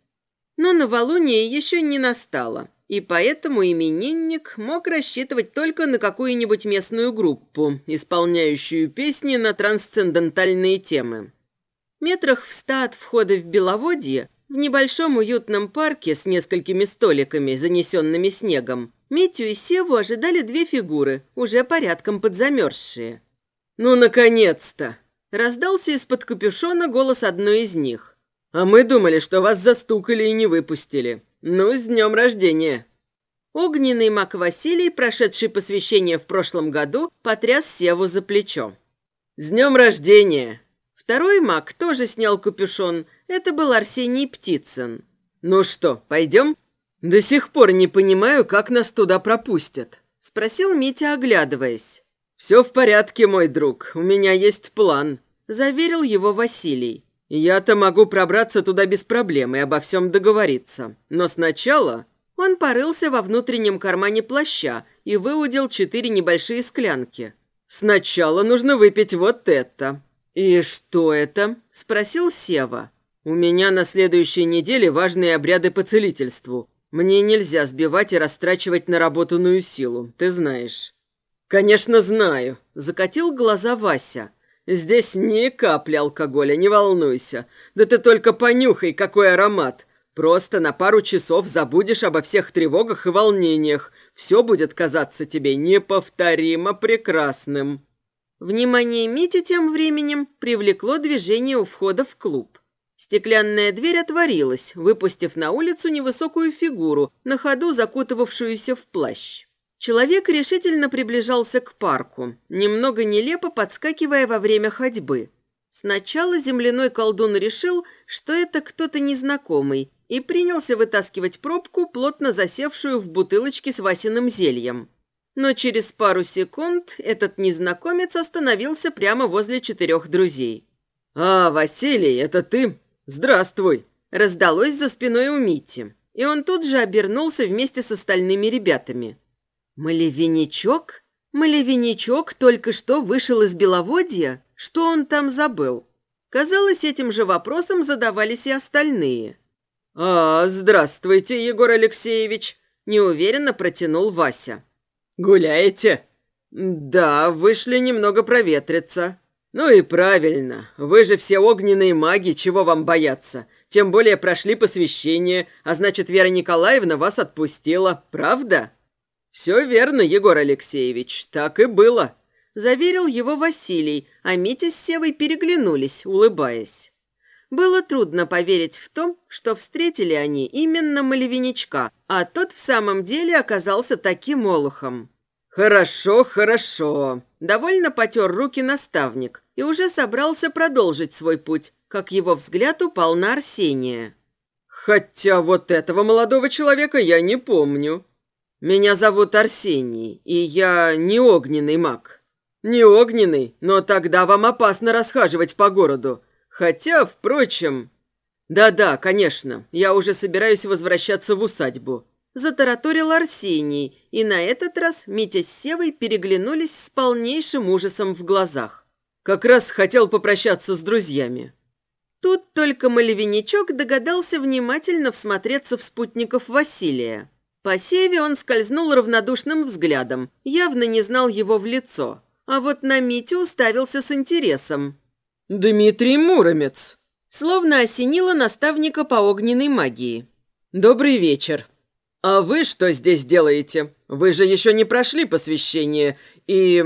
Но новолуние еще не настало, и поэтому именинник мог рассчитывать только на какую-нибудь местную группу, исполняющую песни на трансцендентальные темы. Метрах в ста от входа в Беловодье, в небольшом уютном парке с несколькими столиками, занесенными снегом, Митю и Севу ожидали две фигуры, уже порядком подзамерзшие. «Ну, наконец-то!» – раздался из-под капюшона голос одной из них. «А мы думали, что вас застукали и не выпустили. Ну, с днем рождения!» Огненный маг Василий, прошедший посвящение в прошлом году, потряс Севу за плечо. «С днем рождения!» Второй маг тоже снял капюшон. Это был Арсений Птицын. «Ну что, пойдем?» «До сих пор не понимаю, как нас туда пропустят», — спросил Митя, оглядываясь. «Все в порядке, мой друг, у меня есть план», — заверил его Василий. «Я-то могу пробраться туда без проблем и обо всем договориться. Но сначала...» Он порылся во внутреннем кармане плаща и выудил четыре небольшие склянки. «Сначала нужно выпить вот это». «И что это?» – спросил Сева. «У меня на следующей неделе важные обряды по целительству. Мне нельзя сбивать и растрачивать на работанную силу, ты знаешь». «Конечно, знаю», – закатил глаза Вася. «Здесь ни капли алкоголя, не волнуйся. Да ты только понюхай, какой аромат. Просто на пару часов забудешь обо всех тревогах и волнениях. Все будет казаться тебе неповторимо прекрасным». Внимание Мити тем временем привлекло движение у входа в клуб. Стеклянная дверь отворилась, выпустив на улицу невысокую фигуру, на ходу закутывавшуюся в плащ. Человек решительно приближался к парку, немного нелепо подскакивая во время ходьбы. Сначала земляной колдун решил, что это кто-то незнакомый, и принялся вытаскивать пробку, плотно засевшую в бутылочке с Васиным зельем но через пару секунд этот незнакомец остановился прямо возле четырех друзей. «А, Василий, это ты? Здравствуй!» Раздалось за спиной у Мити, и он тут же обернулся вместе с остальными ребятами. «Малевиничок? Малевиничок только что вышел из Беловодья? Что он там забыл?» Казалось, этим же вопросом задавались и остальные. «А, здравствуйте, Егор Алексеевич!» – неуверенно протянул Вася. «Гуляете?» «Да, вышли немного проветриться». «Ну и правильно. Вы же все огненные маги, чего вам бояться? Тем более прошли посвящение, а значит, Вера Николаевна вас отпустила, правда?» «Все верно, Егор Алексеевич, так и было», – заверил его Василий, а Митя с Севой переглянулись, улыбаясь. Было трудно поверить в то, что встретили они именно Малевиничка, а тот в самом деле оказался таким олухом. «Хорошо, хорошо», довольно потер руки наставник и уже собрался продолжить свой путь, как его взгляд упал на Арсения. «Хотя вот этого молодого человека я не помню. Меня зовут Арсений, и я не огненный маг. Не огненный, но тогда вам опасно расхаживать по городу. Хотя, впрочем... Да-да, конечно, я уже собираюсь возвращаться в усадьбу. Затараторил Арсений, и на этот раз Митя с Севой переглянулись с полнейшим ужасом в глазах. Как раз хотел попрощаться с друзьями. Тут только Малевиничок догадался внимательно всмотреться в спутников Василия. По Севе он скользнул равнодушным взглядом, явно не знал его в лицо. А вот на Митю уставился с интересом. «Дмитрий Муромец!» Словно осенило наставника по огненной магии. «Добрый вечер!» «А вы что здесь делаете? Вы же еще не прошли посвящение, и...»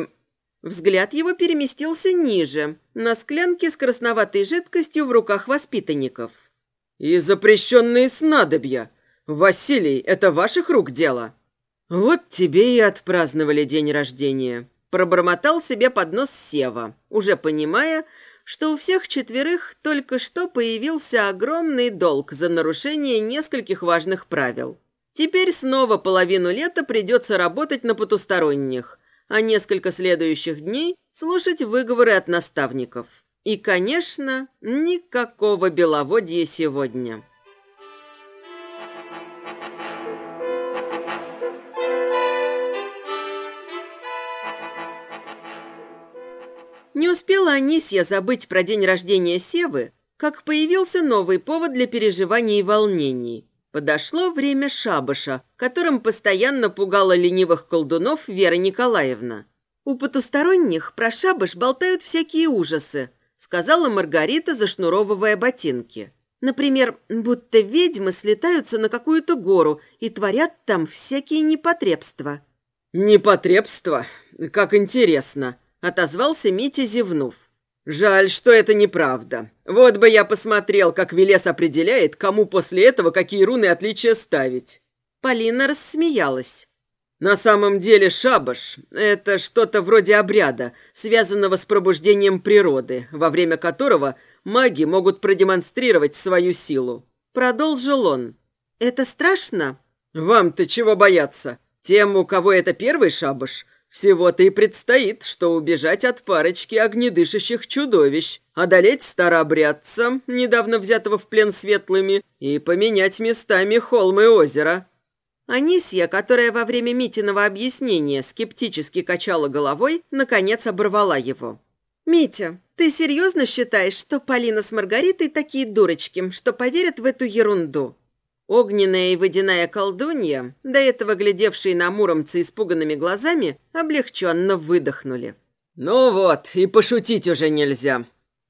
Взгляд его переместился ниже, на склянке с красноватой жидкостью в руках воспитанников. «И запрещенные снадобья. Василий, это ваших рук дело?» «Вот тебе и отпраздновали день рождения», – пробормотал себе под нос Сева, уже понимая, что у всех четверых только что появился огромный долг за нарушение нескольких важных правил. Теперь снова половину лета придется работать на потусторонних, а несколько следующих дней слушать выговоры от наставников. И, конечно, никакого беловодья сегодня. Не успела Анисья забыть про день рождения Севы, как появился новый повод для переживаний и волнений – Подошло время шабаша, которым постоянно пугала ленивых колдунов Вера Николаевна. «У потусторонних про шабаш болтают всякие ужасы», сказала Маргарита, зашнуровывая ботинки. Например, будто ведьмы слетаются на какую-то гору и творят там всякие непотребства. «Непотребства? Как интересно!» – отозвался Митя, зевнув. Жаль, что это неправда. Вот бы я посмотрел, как Велес определяет, кому после этого какие руны отличия ставить. Полина рассмеялась. На самом деле шабаш – это что-то вроде обряда, связанного с пробуждением природы, во время которого маги могут продемонстрировать свою силу. Продолжил он. «Это страшно?» «Вам-то чего бояться? Тем, у кого это первый шабаш, всего-то и предстоит, что убежать от парочки огнедышащих чудовищ, одолеть старообрядца, недавно взятого в плен светлыми, и поменять местами холмы озера. Анисья, которая во время Митиного объяснения скептически качала головой, наконец оборвала его. «Митя, ты серьезно считаешь, что Полина с Маргаритой такие дурочки, что поверят в эту ерунду?» Огненная и водяная колдунья, до этого глядевшие на Муромца испуганными глазами, облегченно выдохнули. «Ну вот, и пошутить уже нельзя».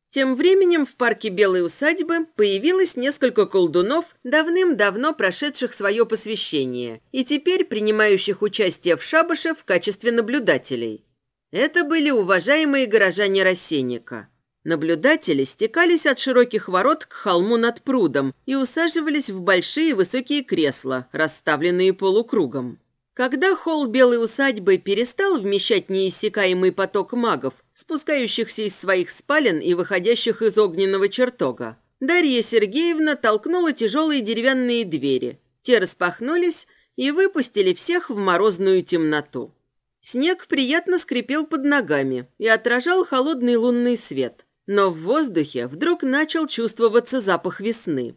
Тем временем в парке Белой усадьбы появилось несколько колдунов, давным-давно прошедших свое посвящение, и теперь принимающих участие в шабаше в качестве наблюдателей. Это были уважаемые горожане Рассенника. Наблюдатели стекались от широких ворот к холму над прудом и усаживались в большие высокие кресла, расставленные полукругом. Когда холл Белой усадьбы перестал вмещать неиссякаемый поток магов, спускающихся из своих спален и выходящих из огненного чертога, Дарья Сергеевна толкнула тяжелые деревянные двери. Те распахнулись и выпустили всех в морозную темноту. Снег приятно скрипел под ногами и отражал холодный лунный свет – но в воздухе вдруг начал чувствоваться запах весны.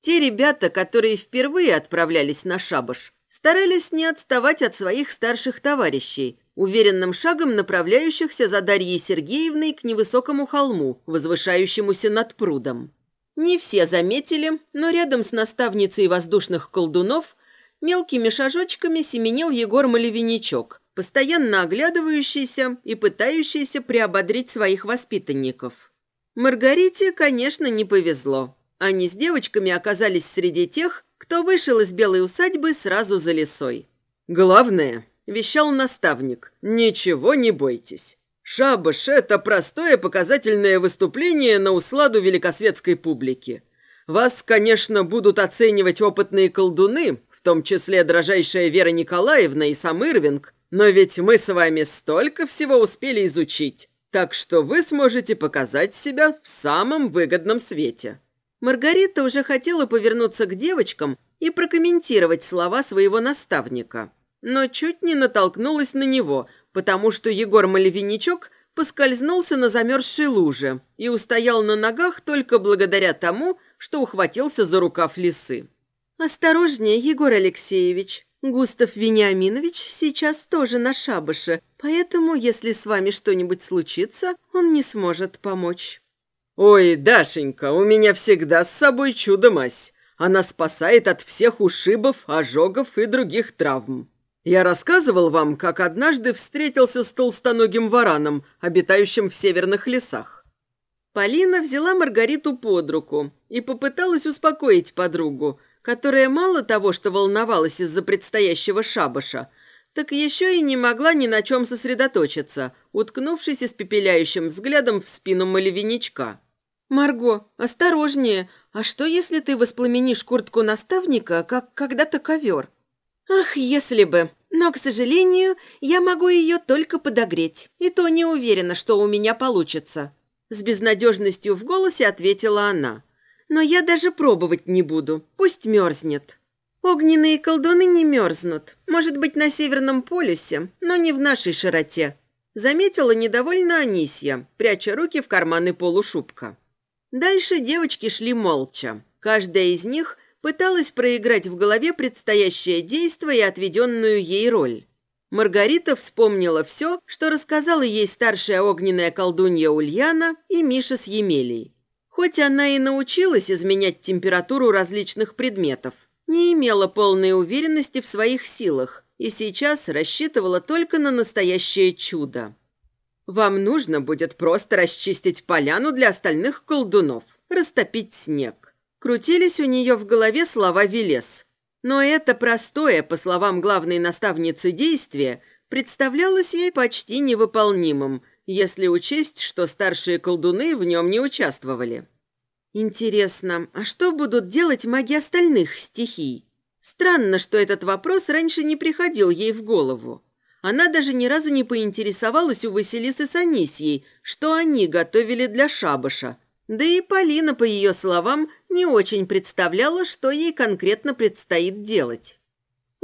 Те ребята, которые впервые отправлялись на шабаш, старались не отставать от своих старших товарищей, уверенным шагом направляющихся за Дарьей Сергеевной к невысокому холму, возвышающемуся над прудом. Не все заметили, но рядом с наставницей воздушных колдунов мелкими шажочками семенил Егор Малевиничок, постоянно оглядывающийся и пытающийся приободрить своих воспитанников. Маргарите, конечно, не повезло. Они с девочками оказались среди тех, кто вышел из белой усадьбы сразу за лесой. «Главное», — вещал наставник, — «ничего не бойтесь. Шабаш — это простое показательное выступление на усладу великосветской публики. Вас, конечно, будут оценивать опытные колдуны, в том числе дрожайшая Вера Николаевна и сам Ирвинг, Но ведь мы с вами столько всего успели изучить, так что вы сможете показать себя в самом выгодном свете». Маргарита уже хотела повернуться к девочкам и прокомментировать слова своего наставника, но чуть не натолкнулась на него, потому что Егор Малевиничок поскользнулся на замерзшей луже и устоял на ногах только благодаря тому, что ухватился за рукав лисы. «Осторожнее, Егор Алексеевич. Густав Вениаминович сейчас тоже на шабаше, поэтому, если с вами что-нибудь случится, он не сможет помочь». «Ой, Дашенька, у меня всегда с собой чудо-мазь. Она спасает от всех ушибов, ожогов и других травм. Я рассказывал вам, как однажды встретился с толстоногим вараном, обитающим в северных лесах». Полина взяла Маргариту под руку и попыталась успокоить подругу, которая мало того, что волновалась из-за предстоящего шабаша, так еще и не могла ни на чем сосредоточиться, уткнувшись испепеляющим взглядом в спину малевиничка. «Марго, осторожнее! А что, если ты воспламенишь куртку наставника, как когда-то ковер?» «Ах, если бы! Но, к сожалению, я могу ее только подогреть, и то не уверена, что у меня получится». С безнадежностью в голосе ответила она – но я даже пробовать не буду. Пусть мерзнет. Огненные колдуны не мерзнут. Может быть, на Северном полюсе, но не в нашей широте. Заметила недовольно Анисья, пряча руки в карманы полушубка. Дальше девочки шли молча. Каждая из них пыталась проиграть в голове предстоящее действие и отведенную ей роль. Маргарита вспомнила все, что рассказала ей старшая огненная колдунья Ульяна и Миша с Емелей. Хоть она и научилась изменять температуру различных предметов, не имела полной уверенности в своих силах и сейчас рассчитывала только на настоящее чудо. «Вам нужно будет просто расчистить поляну для остальных колдунов, растопить снег». Крутились у нее в голове слова Велес. Но это простое, по словам главной наставницы, действие представлялось ей почти невыполнимым – если учесть, что старшие колдуны в нем не участвовали. Интересно, а что будут делать маги остальных стихий? Странно, что этот вопрос раньше не приходил ей в голову. Она даже ни разу не поинтересовалась у Василисы с Анисьей, что они готовили для шабаша. Да и Полина, по ее словам, не очень представляла, что ей конкретно предстоит делать.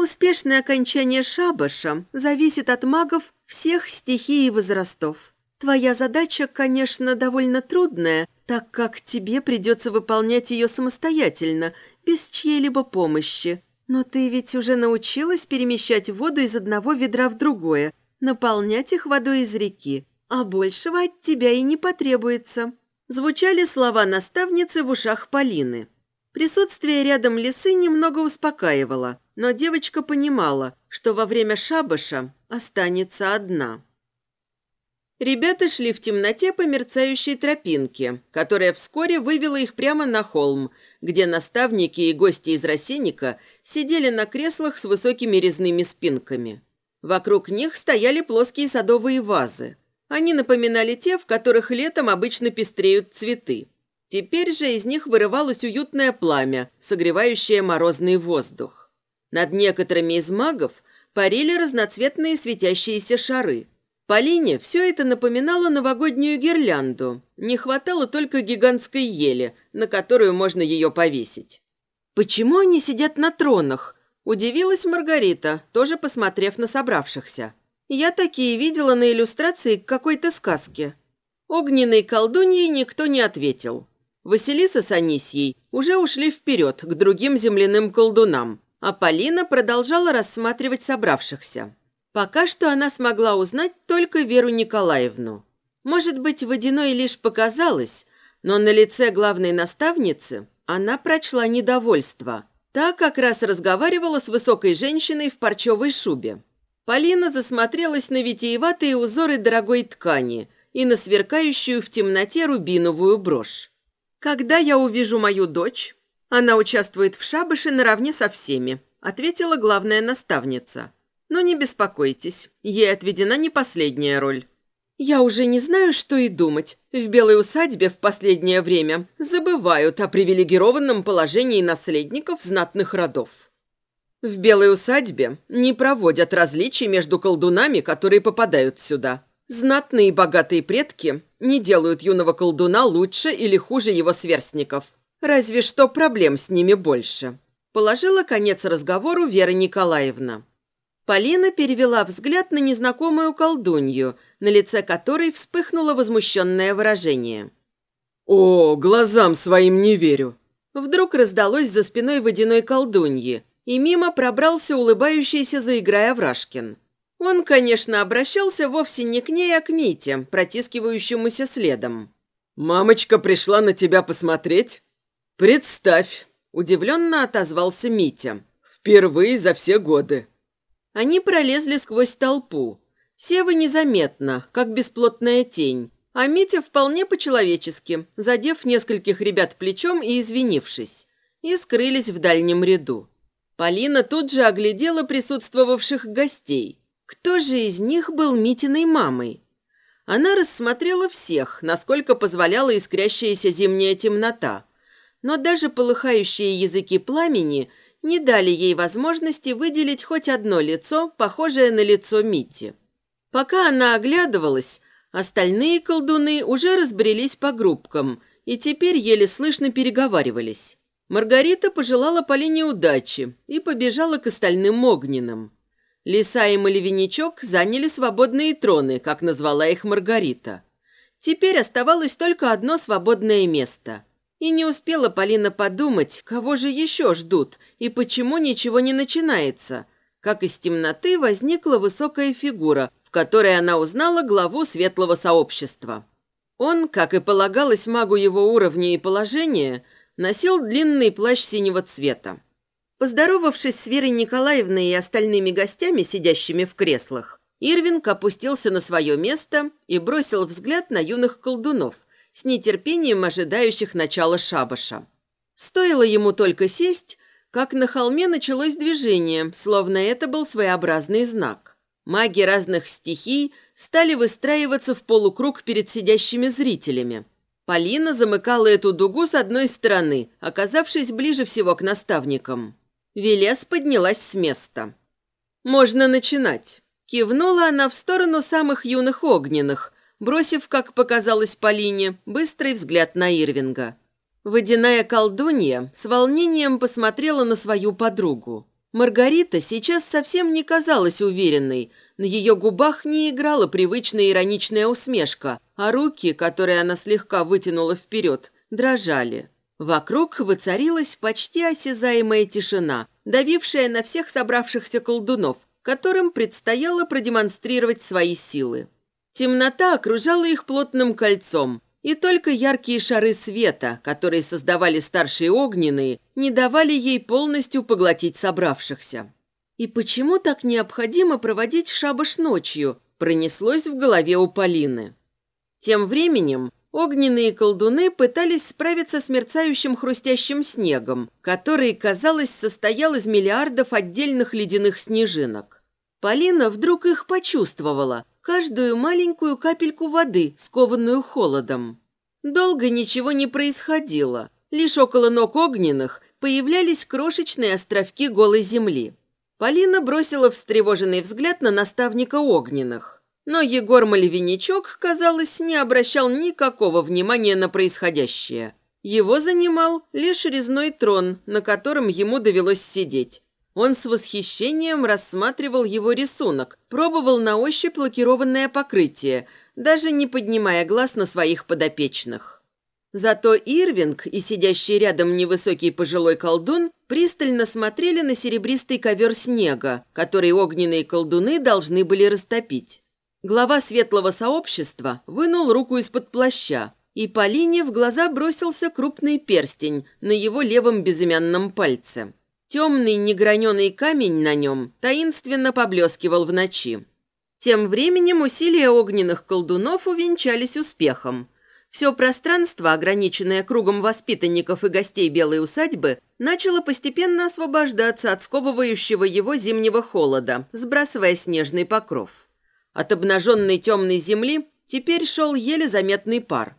Успешное окончание шабаша зависит от магов всех стихий и возрастов. Твоя задача, конечно, довольно трудная, так как тебе придется выполнять ее самостоятельно, без чьей-либо помощи. Но ты ведь уже научилась перемещать воду из одного ведра в другое, наполнять их водой из реки, а большего от тебя и не потребуется. Звучали слова наставницы в ушах Полины. Присутствие рядом лисы немного успокаивало, но девочка понимала, что во время шабаша останется одна. Ребята шли в темноте по мерцающей тропинке, которая вскоре вывела их прямо на холм, где наставники и гости из Росенника сидели на креслах с высокими резными спинками. Вокруг них стояли плоские садовые вазы. Они напоминали те, в которых летом обычно пестреют цветы. Теперь же из них вырывалось уютное пламя, согревающее морозный воздух. Над некоторыми из магов парили разноцветные светящиеся шары. Полине все это напоминало новогоднюю гирлянду. Не хватало только гигантской ели, на которую можно ее повесить. «Почему они сидят на тронах?» – удивилась Маргарита, тоже посмотрев на собравшихся. «Я такие видела на иллюстрации к какой-то сказке». Огненной колдуньей никто не ответил. Василиса с Анисьей уже ушли вперед к другим земляным колдунам, а Полина продолжала рассматривать собравшихся. Пока что она смогла узнать только Веру Николаевну. Может быть, водяной лишь показалось, но на лице главной наставницы она прочла недовольство. Та как раз разговаривала с высокой женщиной в парчевой шубе. Полина засмотрелась на витиеватые узоры дорогой ткани и на сверкающую в темноте рубиновую брошь. «Когда я увижу мою дочь, она участвует в шабаше наравне со всеми», ответила главная наставница. «Но не беспокойтесь, ей отведена не последняя роль». «Я уже не знаю, что и думать. В Белой усадьбе в последнее время забывают о привилегированном положении наследников знатных родов». В белой усадьбе не проводят различий между колдунами, которые попадают сюда. Знатные и богатые предки не делают юного колдуна лучше или хуже его сверстников. Разве что проблем с ними больше. Положила конец разговору Вера Николаевна. Полина перевела взгляд на незнакомую колдунью, на лице которой вспыхнуло возмущенное выражение. «О, глазам своим не верю!» Вдруг раздалось за спиной водяной колдуньи, и мимо пробрался улыбающийся, заиграя Врашкин. Он, конечно, обращался вовсе не к ней, а к Мите, протискивающемуся следом. «Мамочка пришла на тебя посмотреть?» «Представь!» – удивленно отозвался Митя. «Впервые за все годы». Они пролезли сквозь толпу. Сева незаметно, как бесплотная тень, а Митя вполне по-человечески, задев нескольких ребят плечом и извинившись, и скрылись в дальнем ряду. Полина тут же оглядела присутствовавших гостей. Кто же из них был Митиной мамой? Она рассмотрела всех, насколько позволяла искрящаяся зимняя темнота, но даже полыхающие языки пламени не дали ей возможности выделить хоть одно лицо, похожее на лицо Мити. Пока она оглядывалась, остальные колдуны уже разбрелись по группкам и теперь еле слышно переговаривались. Маргарита пожелала Полине удачи и побежала к остальным огненным. Лиса и Малевиничок заняли свободные троны, как назвала их Маргарита. Теперь оставалось только одно свободное место – и не успела Полина подумать, кого же еще ждут и почему ничего не начинается, как из темноты возникла высокая фигура, в которой она узнала главу светлого сообщества. Он, как и полагалось магу его уровня и положения, носил длинный плащ синего цвета. Поздоровавшись с Верой Николаевной и остальными гостями, сидящими в креслах, Ирвинг опустился на свое место и бросил взгляд на юных колдунов – с нетерпением ожидающих начала шабаша. Стоило ему только сесть, как на холме началось движение, словно это был своеобразный знак. Маги разных стихий стали выстраиваться в полукруг перед сидящими зрителями. Полина замыкала эту дугу с одной стороны, оказавшись ближе всего к наставникам. Велес поднялась с места. «Можно начинать». Кивнула она в сторону самых юных огненных, бросив, как показалось Полине, быстрый взгляд на Ирвинга. Водяная колдунья с волнением посмотрела на свою подругу. Маргарита сейчас совсем не казалась уверенной, на ее губах не играла привычная ироничная усмешка, а руки, которые она слегка вытянула вперед, дрожали. Вокруг воцарилась почти осязаемая тишина, давившая на всех собравшихся колдунов, которым предстояло продемонстрировать свои силы. Темнота окружала их плотным кольцом, и только яркие шары света, которые создавали старшие огненные, не давали ей полностью поглотить собравшихся. «И почему так необходимо проводить шабаш ночью?» пронеслось в голове у Полины. Тем временем огненные колдуны пытались справиться с мерцающим хрустящим снегом, который, казалось, состоял из миллиардов отдельных ледяных снежинок. Полина вдруг их почувствовала, каждую маленькую капельку воды, скованную холодом. Долго ничего не происходило. Лишь около ног огненных появлялись крошечные островки голой земли. Полина бросила встревоженный взгляд на наставника огненных. Но Егор Малевиничок, казалось, не обращал никакого внимания на происходящее. Его занимал лишь резной трон, на котором ему довелось сидеть. Он с восхищением рассматривал его рисунок, пробовал на ощупь лакированное покрытие, даже не поднимая глаз на своих подопечных. Зато Ирвинг и сидящий рядом невысокий пожилой колдун пристально смотрели на серебристый ковер снега, который огненные колдуны должны были растопить. Глава светлого сообщества вынул руку из-под плаща, и по линии в глаза бросился крупный перстень на его левом безымянном пальце. Темный неграненый камень на нем таинственно поблескивал в ночи. Тем временем усилия огненных колдунов увенчались успехом. Все пространство, ограниченное кругом воспитанников и гостей Белой усадьбы, начало постепенно освобождаться от сковывающего его зимнего холода, сбрасывая снежный покров. От обнаженной темной земли теперь шел еле заметный пар.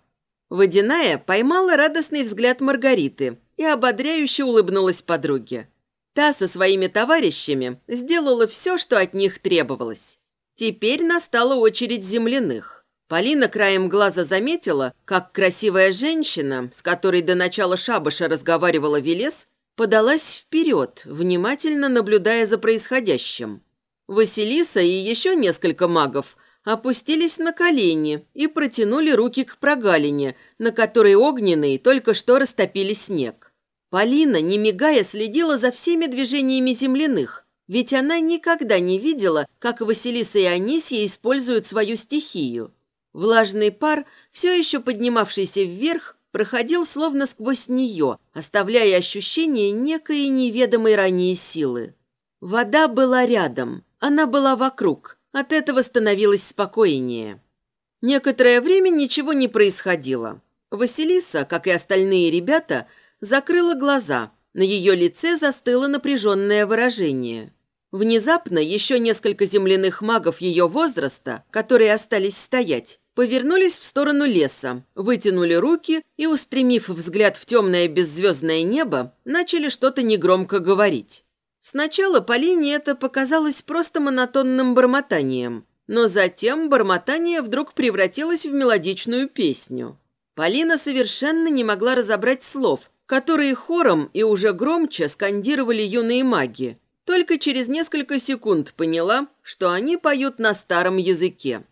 Водяная поймала радостный взгляд Маргариты и ободряюще улыбнулась подруге. Та со своими товарищами сделала все, что от них требовалось. Теперь настала очередь земляных. Полина краем глаза заметила, как красивая женщина, с которой до начала шабаша разговаривала Велес, подалась вперед, внимательно наблюдая за происходящим. Василиса и еще несколько магов опустились на колени и протянули руки к прогалине, на которой огненные только что растопили снег. Полина, не мигая, следила за всеми движениями земляных, ведь она никогда не видела, как Василиса и Анисия используют свою стихию. Влажный пар, все еще поднимавшийся вверх, проходил словно сквозь нее, оставляя ощущение некой неведомой ранее силы. Вода была рядом, она была вокруг, от этого становилось спокойнее. Некоторое время ничего не происходило. Василиса, как и остальные ребята, закрыла глаза, на ее лице застыло напряженное выражение. Внезапно еще несколько земляных магов ее возраста, которые остались стоять, повернулись в сторону леса, вытянули руки и, устремив взгляд в темное беззвездное небо, начали что-то негромко говорить. Сначала Полине это показалось просто монотонным бормотанием, но затем бормотание вдруг превратилось в мелодичную песню. Полина совершенно не могла разобрать слов, которые хором и уже громче скандировали юные маги. Только через несколько секунд поняла, что они поют на старом языке.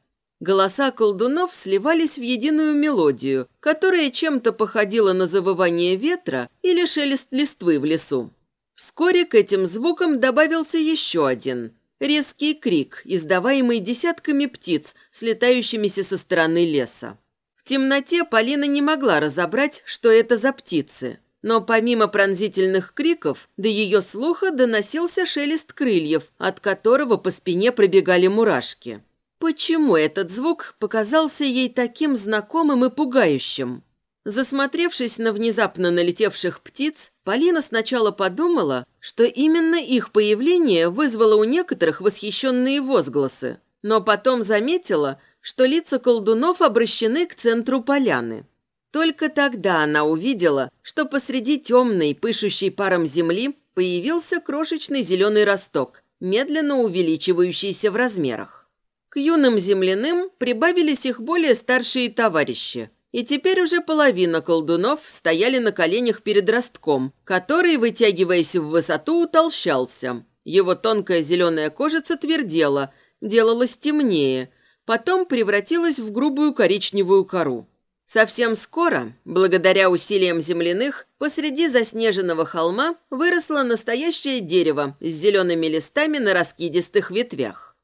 Голоса колдунов сливались в единую мелодию, которая чем-то походила на завывание ветра или шелест листвы в лесу. Вскоре к этим звукам добавился еще один – резкий крик, издаваемый десятками птиц, слетающимися со стороны леса. В темноте Полина не могла разобрать, что это за птицы. Но помимо пронзительных криков, до ее слуха доносился шелест крыльев, от которого по спине пробегали мурашки. Почему этот звук показался ей таким знакомым и пугающим? Засмотревшись на внезапно налетевших птиц, Полина сначала подумала, что именно их появление вызвало у некоторых восхищенные возгласы, но потом заметила, что лица колдунов обращены к центру поляны. Только тогда она увидела, что посреди темной, пышущей паром земли появился крошечный зеленый росток, медленно увеличивающийся в размерах. К юным земляным прибавились их более старшие товарищи, и теперь уже половина колдунов стояли на коленях перед ростком, который, вытягиваясь в высоту, утолщался. Его тонкая зеленая кожица твердела, делалась темнее, потом превратилась в грубую коричневую кору. Совсем скоро, благодаря усилиям земляных, посреди заснеженного холма выросло настоящее дерево с зелеными листами на раскидистых ветвях.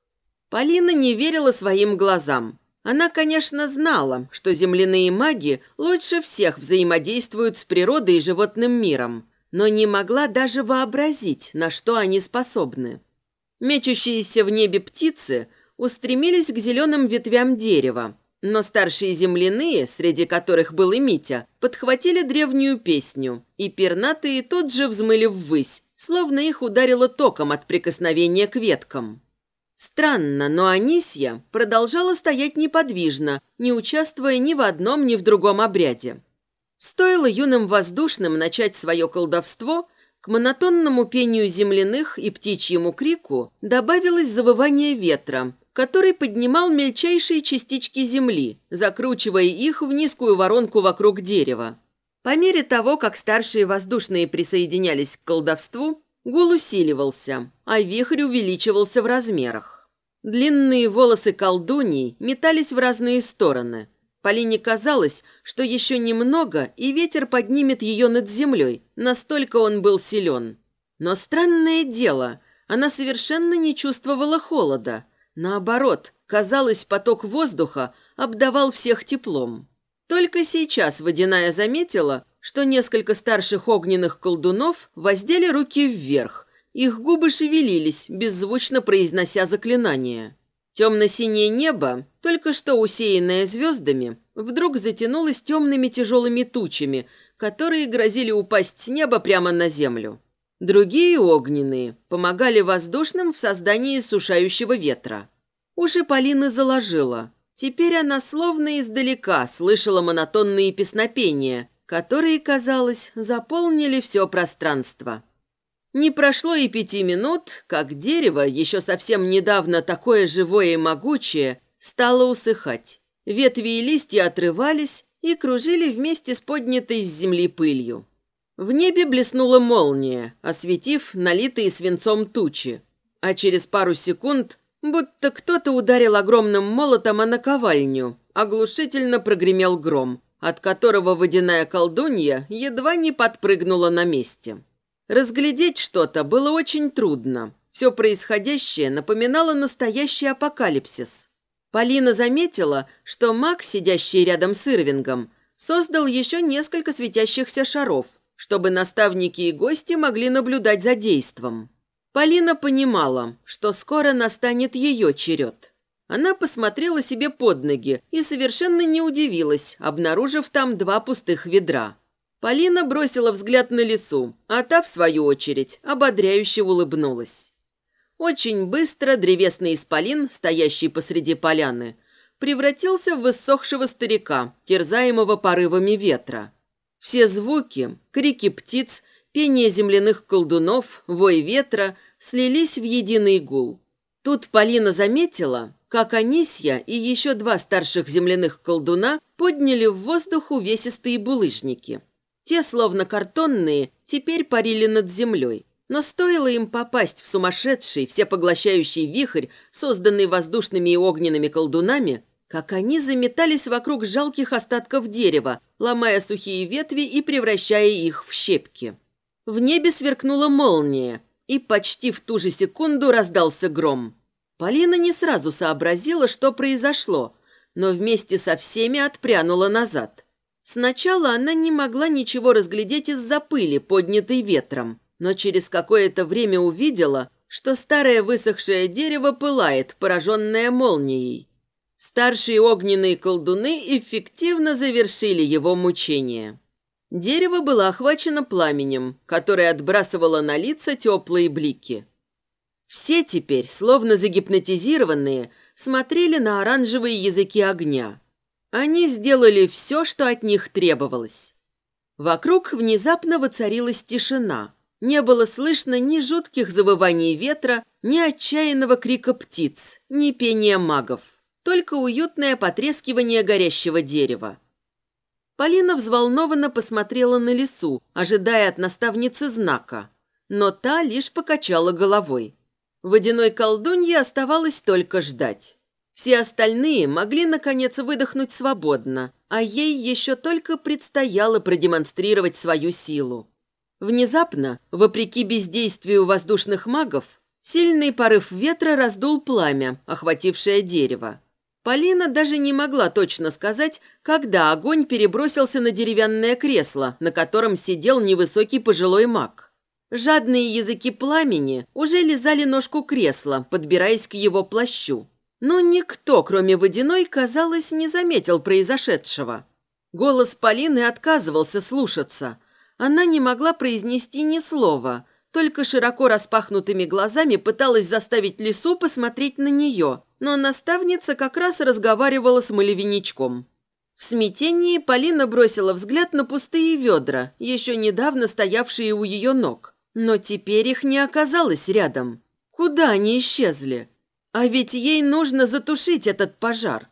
Полина не верила своим глазам. Она, конечно, знала, что земляные маги лучше всех взаимодействуют с природой и животным миром, но не могла даже вообразить, на что они способны. Мечущиеся в небе птицы устремились к зеленым ветвям дерева, но старшие земляные, среди которых был и Митя, подхватили древнюю песню, и пернатые тут же взмыли ввысь, словно их ударило током от прикосновения к веткам. Странно, но Анисья продолжала стоять неподвижно, не участвуя ни в одном, ни в другом обряде. Стоило юным воздушным начать свое колдовство, к монотонному пению земляных и птичьему крику добавилось завывание ветра, который поднимал мельчайшие частички земли, закручивая их в низкую воронку вокруг дерева. По мере того, как старшие воздушные присоединялись к колдовству, Гул усиливался, а вихрь увеличивался в размерах. Длинные волосы колдуней метались в разные стороны. Полине казалось, что еще немного, и ветер поднимет ее над землей, настолько он был силен. Но странное дело, она совершенно не чувствовала холода. Наоборот, казалось, поток воздуха обдавал всех теплом. Только сейчас Водяная заметила, что несколько старших огненных колдунов воздели руки вверх. Их губы шевелились, беззвучно произнося заклинание. Темно-синее небо, только что усеянное звездами, вдруг затянулось темными тяжелыми тучами, которые грозили упасть с неба прямо на землю. Другие огненные помогали воздушным в создании сушающего ветра. Уши Полины заложила. Теперь она словно издалека слышала монотонные песнопения, которые, казалось, заполнили все пространство. Не прошло и пяти минут, как дерево, еще совсем недавно такое живое и могучее, стало усыхать. Ветви и листья отрывались и кружили вместе с поднятой с земли пылью. В небе блеснула молния, осветив налитые свинцом тучи, а через пару секунд будто кто-то ударил огромным молотом о наковальню, оглушительно прогремел гром, от которого водяная колдунья едва не подпрыгнула на месте. Разглядеть что-то было очень трудно. Все происходящее напоминало настоящий апокалипсис. Полина заметила, что маг, сидящий рядом с Ирвингом, создал еще несколько светящихся шаров, чтобы наставники и гости могли наблюдать за действом. Полина понимала, что скоро настанет ее черед. Она посмотрела себе под ноги и совершенно не удивилась, обнаружив там два пустых ведра. Полина бросила взгляд на лесу, а та, в свою очередь, ободряюще улыбнулась. Очень быстро древесный исполин, стоящий посреди поляны, превратился в высохшего старика, терзаемого порывами ветра. Все звуки, крики птиц, пение земляных колдунов, вой ветра слились в единый гул. Тут Полина заметила, как Анисья и еще два старших земляных колдуна подняли в воздух увесистые булыжники – те, словно картонные, теперь парили над землей. Но стоило им попасть в сумасшедший, всепоглощающий вихрь, созданный воздушными и огненными колдунами, как они заметались вокруг жалких остатков дерева, ломая сухие ветви и превращая их в щепки. В небе сверкнула молния, и почти в ту же секунду раздался гром. Полина не сразу сообразила, что произошло, но вместе со всеми отпрянула назад. Сначала она не могла ничего разглядеть из-за пыли, поднятой ветром, но через какое-то время увидела, что старое высохшее дерево пылает, пораженное молнией. Старшие огненные колдуны эффективно завершили его мучение. Дерево было охвачено пламенем, которое отбрасывало на лица теплые блики. Все теперь, словно загипнотизированные, смотрели на оранжевые языки огня – они сделали все, что от них требовалось. Вокруг внезапно воцарилась тишина. Не было слышно ни жутких завываний ветра, ни отчаянного крика птиц, ни пения магов. Только уютное потрескивание горящего дерева. Полина взволнованно посмотрела на лесу, ожидая от наставницы знака. Но та лишь покачала головой. Водяной колдунье оставалось только ждать. Все остальные могли, наконец, выдохнуть свободно, а ей еще только предстояло продемонстрировать свою силу. Внезапно, вопреки бездействию воздушных магов, сильный порыв ветра раздул пламя, охватившее дерево. Полина даже не могла точно сказать, когда огонь перебросился на деревянное кресло, на котором сидел невысокий пожилой маг. Жадные языки пламени уже лизали ножку кресла, подбираясь к его плащу. Но никто, кроме Водяной, казалось, не заметил произошедшего. Голос Полины отказывался слушаться. Она не могла произнести ни слова, только широко распахнутыми глазами пыталась заставить лису посмотреть на нее, но наставница как раз разговаривала с малевиничком. В смятении Полина бросила взгляд на пустые ведра, еще недавно стоявшие у ее ног. Но теперь их не оказалось рядом. Куда они исчезли? А ведь ей нужно затушить этот пожар.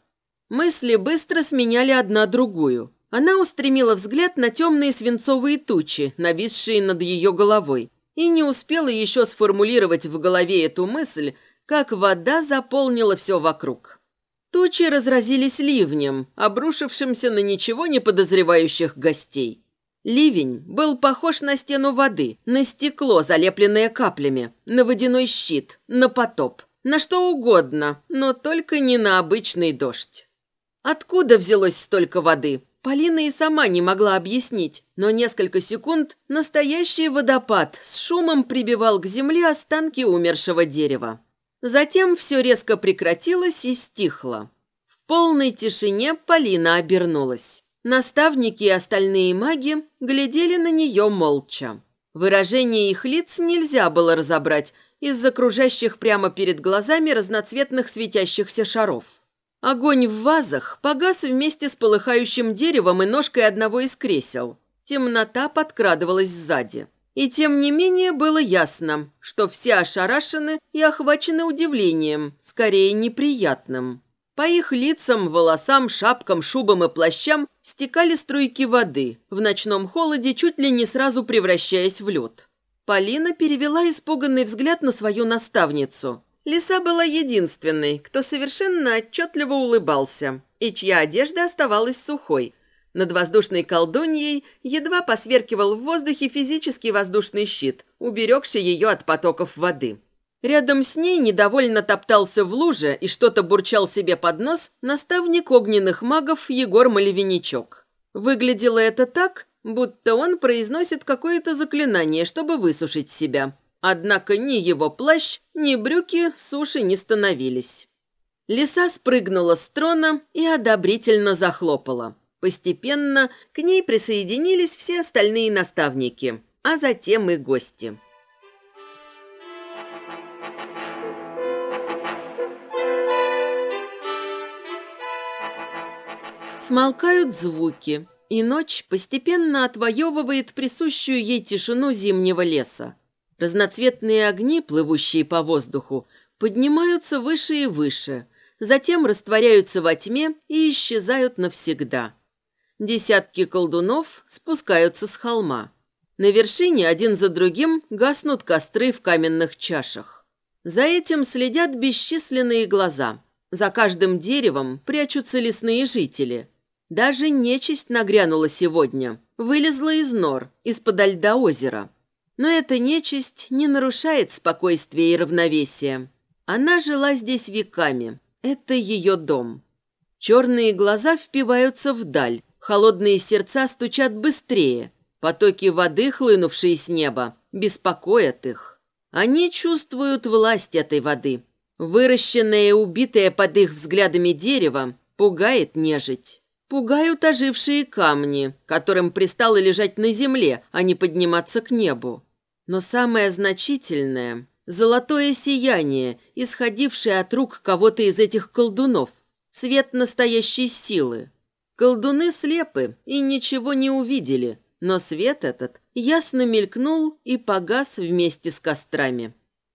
Мысли быстро сменяли одна другую. Она устремила взгляд на темные свинцовые тучи, нависшие над ее головой, и не успела еще сформулировать в голове эту мысль, как вода заполнила все вокруг. Тучи разразились ливнем, обрушившимся на ничего не подозревающих гостей. Ливень был похож на стену воды, на стекло, залепленное каплями, на водяной щит, на потоп – на что угодно, но только не на обычный дождь. Откуда взялось столько воды? Полина и сама не могла объяснить, но несколько секунд настоящий водопад с шумом прибивал к земле останки умершего дерева. Затем все резко прекратилось и стихло. В полной тишине Полина обернулась. Наставники и остальные маги глядели на нее молча. Выражение их лиц нельзя было разобрать, из окружающих прямо перед глазами разноцветных светящихся шаров. Огонь в вазах погас вместе с полыхающим деревом и ножкой одного из кресел. Темнота подкрадывалась сзади. И тем не менее было ясно, что все ошарашены и охвачены удивлением, скорее неприятным. По их лицам, волосам, шапкам, шубам и плащам стекали струйки воды, в ночном холоде чуть ли не сразу превращаясь в лед. Полина перевела испуганный взгляд на свою наставницу. Лиса была единственной, кто совершенно отчетливо улыбался, и чья одежда оставалась сухой. Над воздушной колдуньей едва посверкивал в воздухе физический воздушный щит, уберегший ее от потоков воды. Рядом с ней недовольно топтался в луже и что-то бурчал себе под нос наставник огненных магов Егор Малевиничок. Выглядело это так, будто он произносит какое-то заклинание, чтобы высушить себя. Однако ни его плащ, ни брюки суши не становились. Лиса спрыгнула с трона и одобрительно захлопала. Постепенно к ней присоединились все остальные наставники, а затем и гости. Смолкают звуки, и ночь постепенно отвоевывает присущую ей тишину зимнего леса. Разноцветные огни, плывущие по воздуху, поднимаются выше и выше, затем растворяются во тьме и исчезают навсегда. Десятки колдунов спускаются с холма. На вершине один за другим гаснут костры в каменных чашах. За этим следят бесчисленные глаза. За каждым деревом прячутся лесные жители – даже нечисть нагрянула сегодня, вылезла из нор, из-под льда озера. Но эта нечисть не нарушает спокойствия и равновесия. Она жила здесь веками. Это ее дом. Черные глаза впиваются вдаль, холодные сердца стучат быстрее. Потоки воды, хлынувшие с неба, беспокоят их. Они чувствуют власть этой воды. Выращенное и убитое под их взглядами дерево пугает нежить. Пугают ожившие камни, которым пристало лежать на земле, а не подниматься к небу. Но самое значительное – золотое сияние, исходившее от рук кого-то из этих колдунов, свет настоящей силы. Колдуны слепы и ничего не увидели, но свет этот ясно мелькнул и погас вместе с кострами.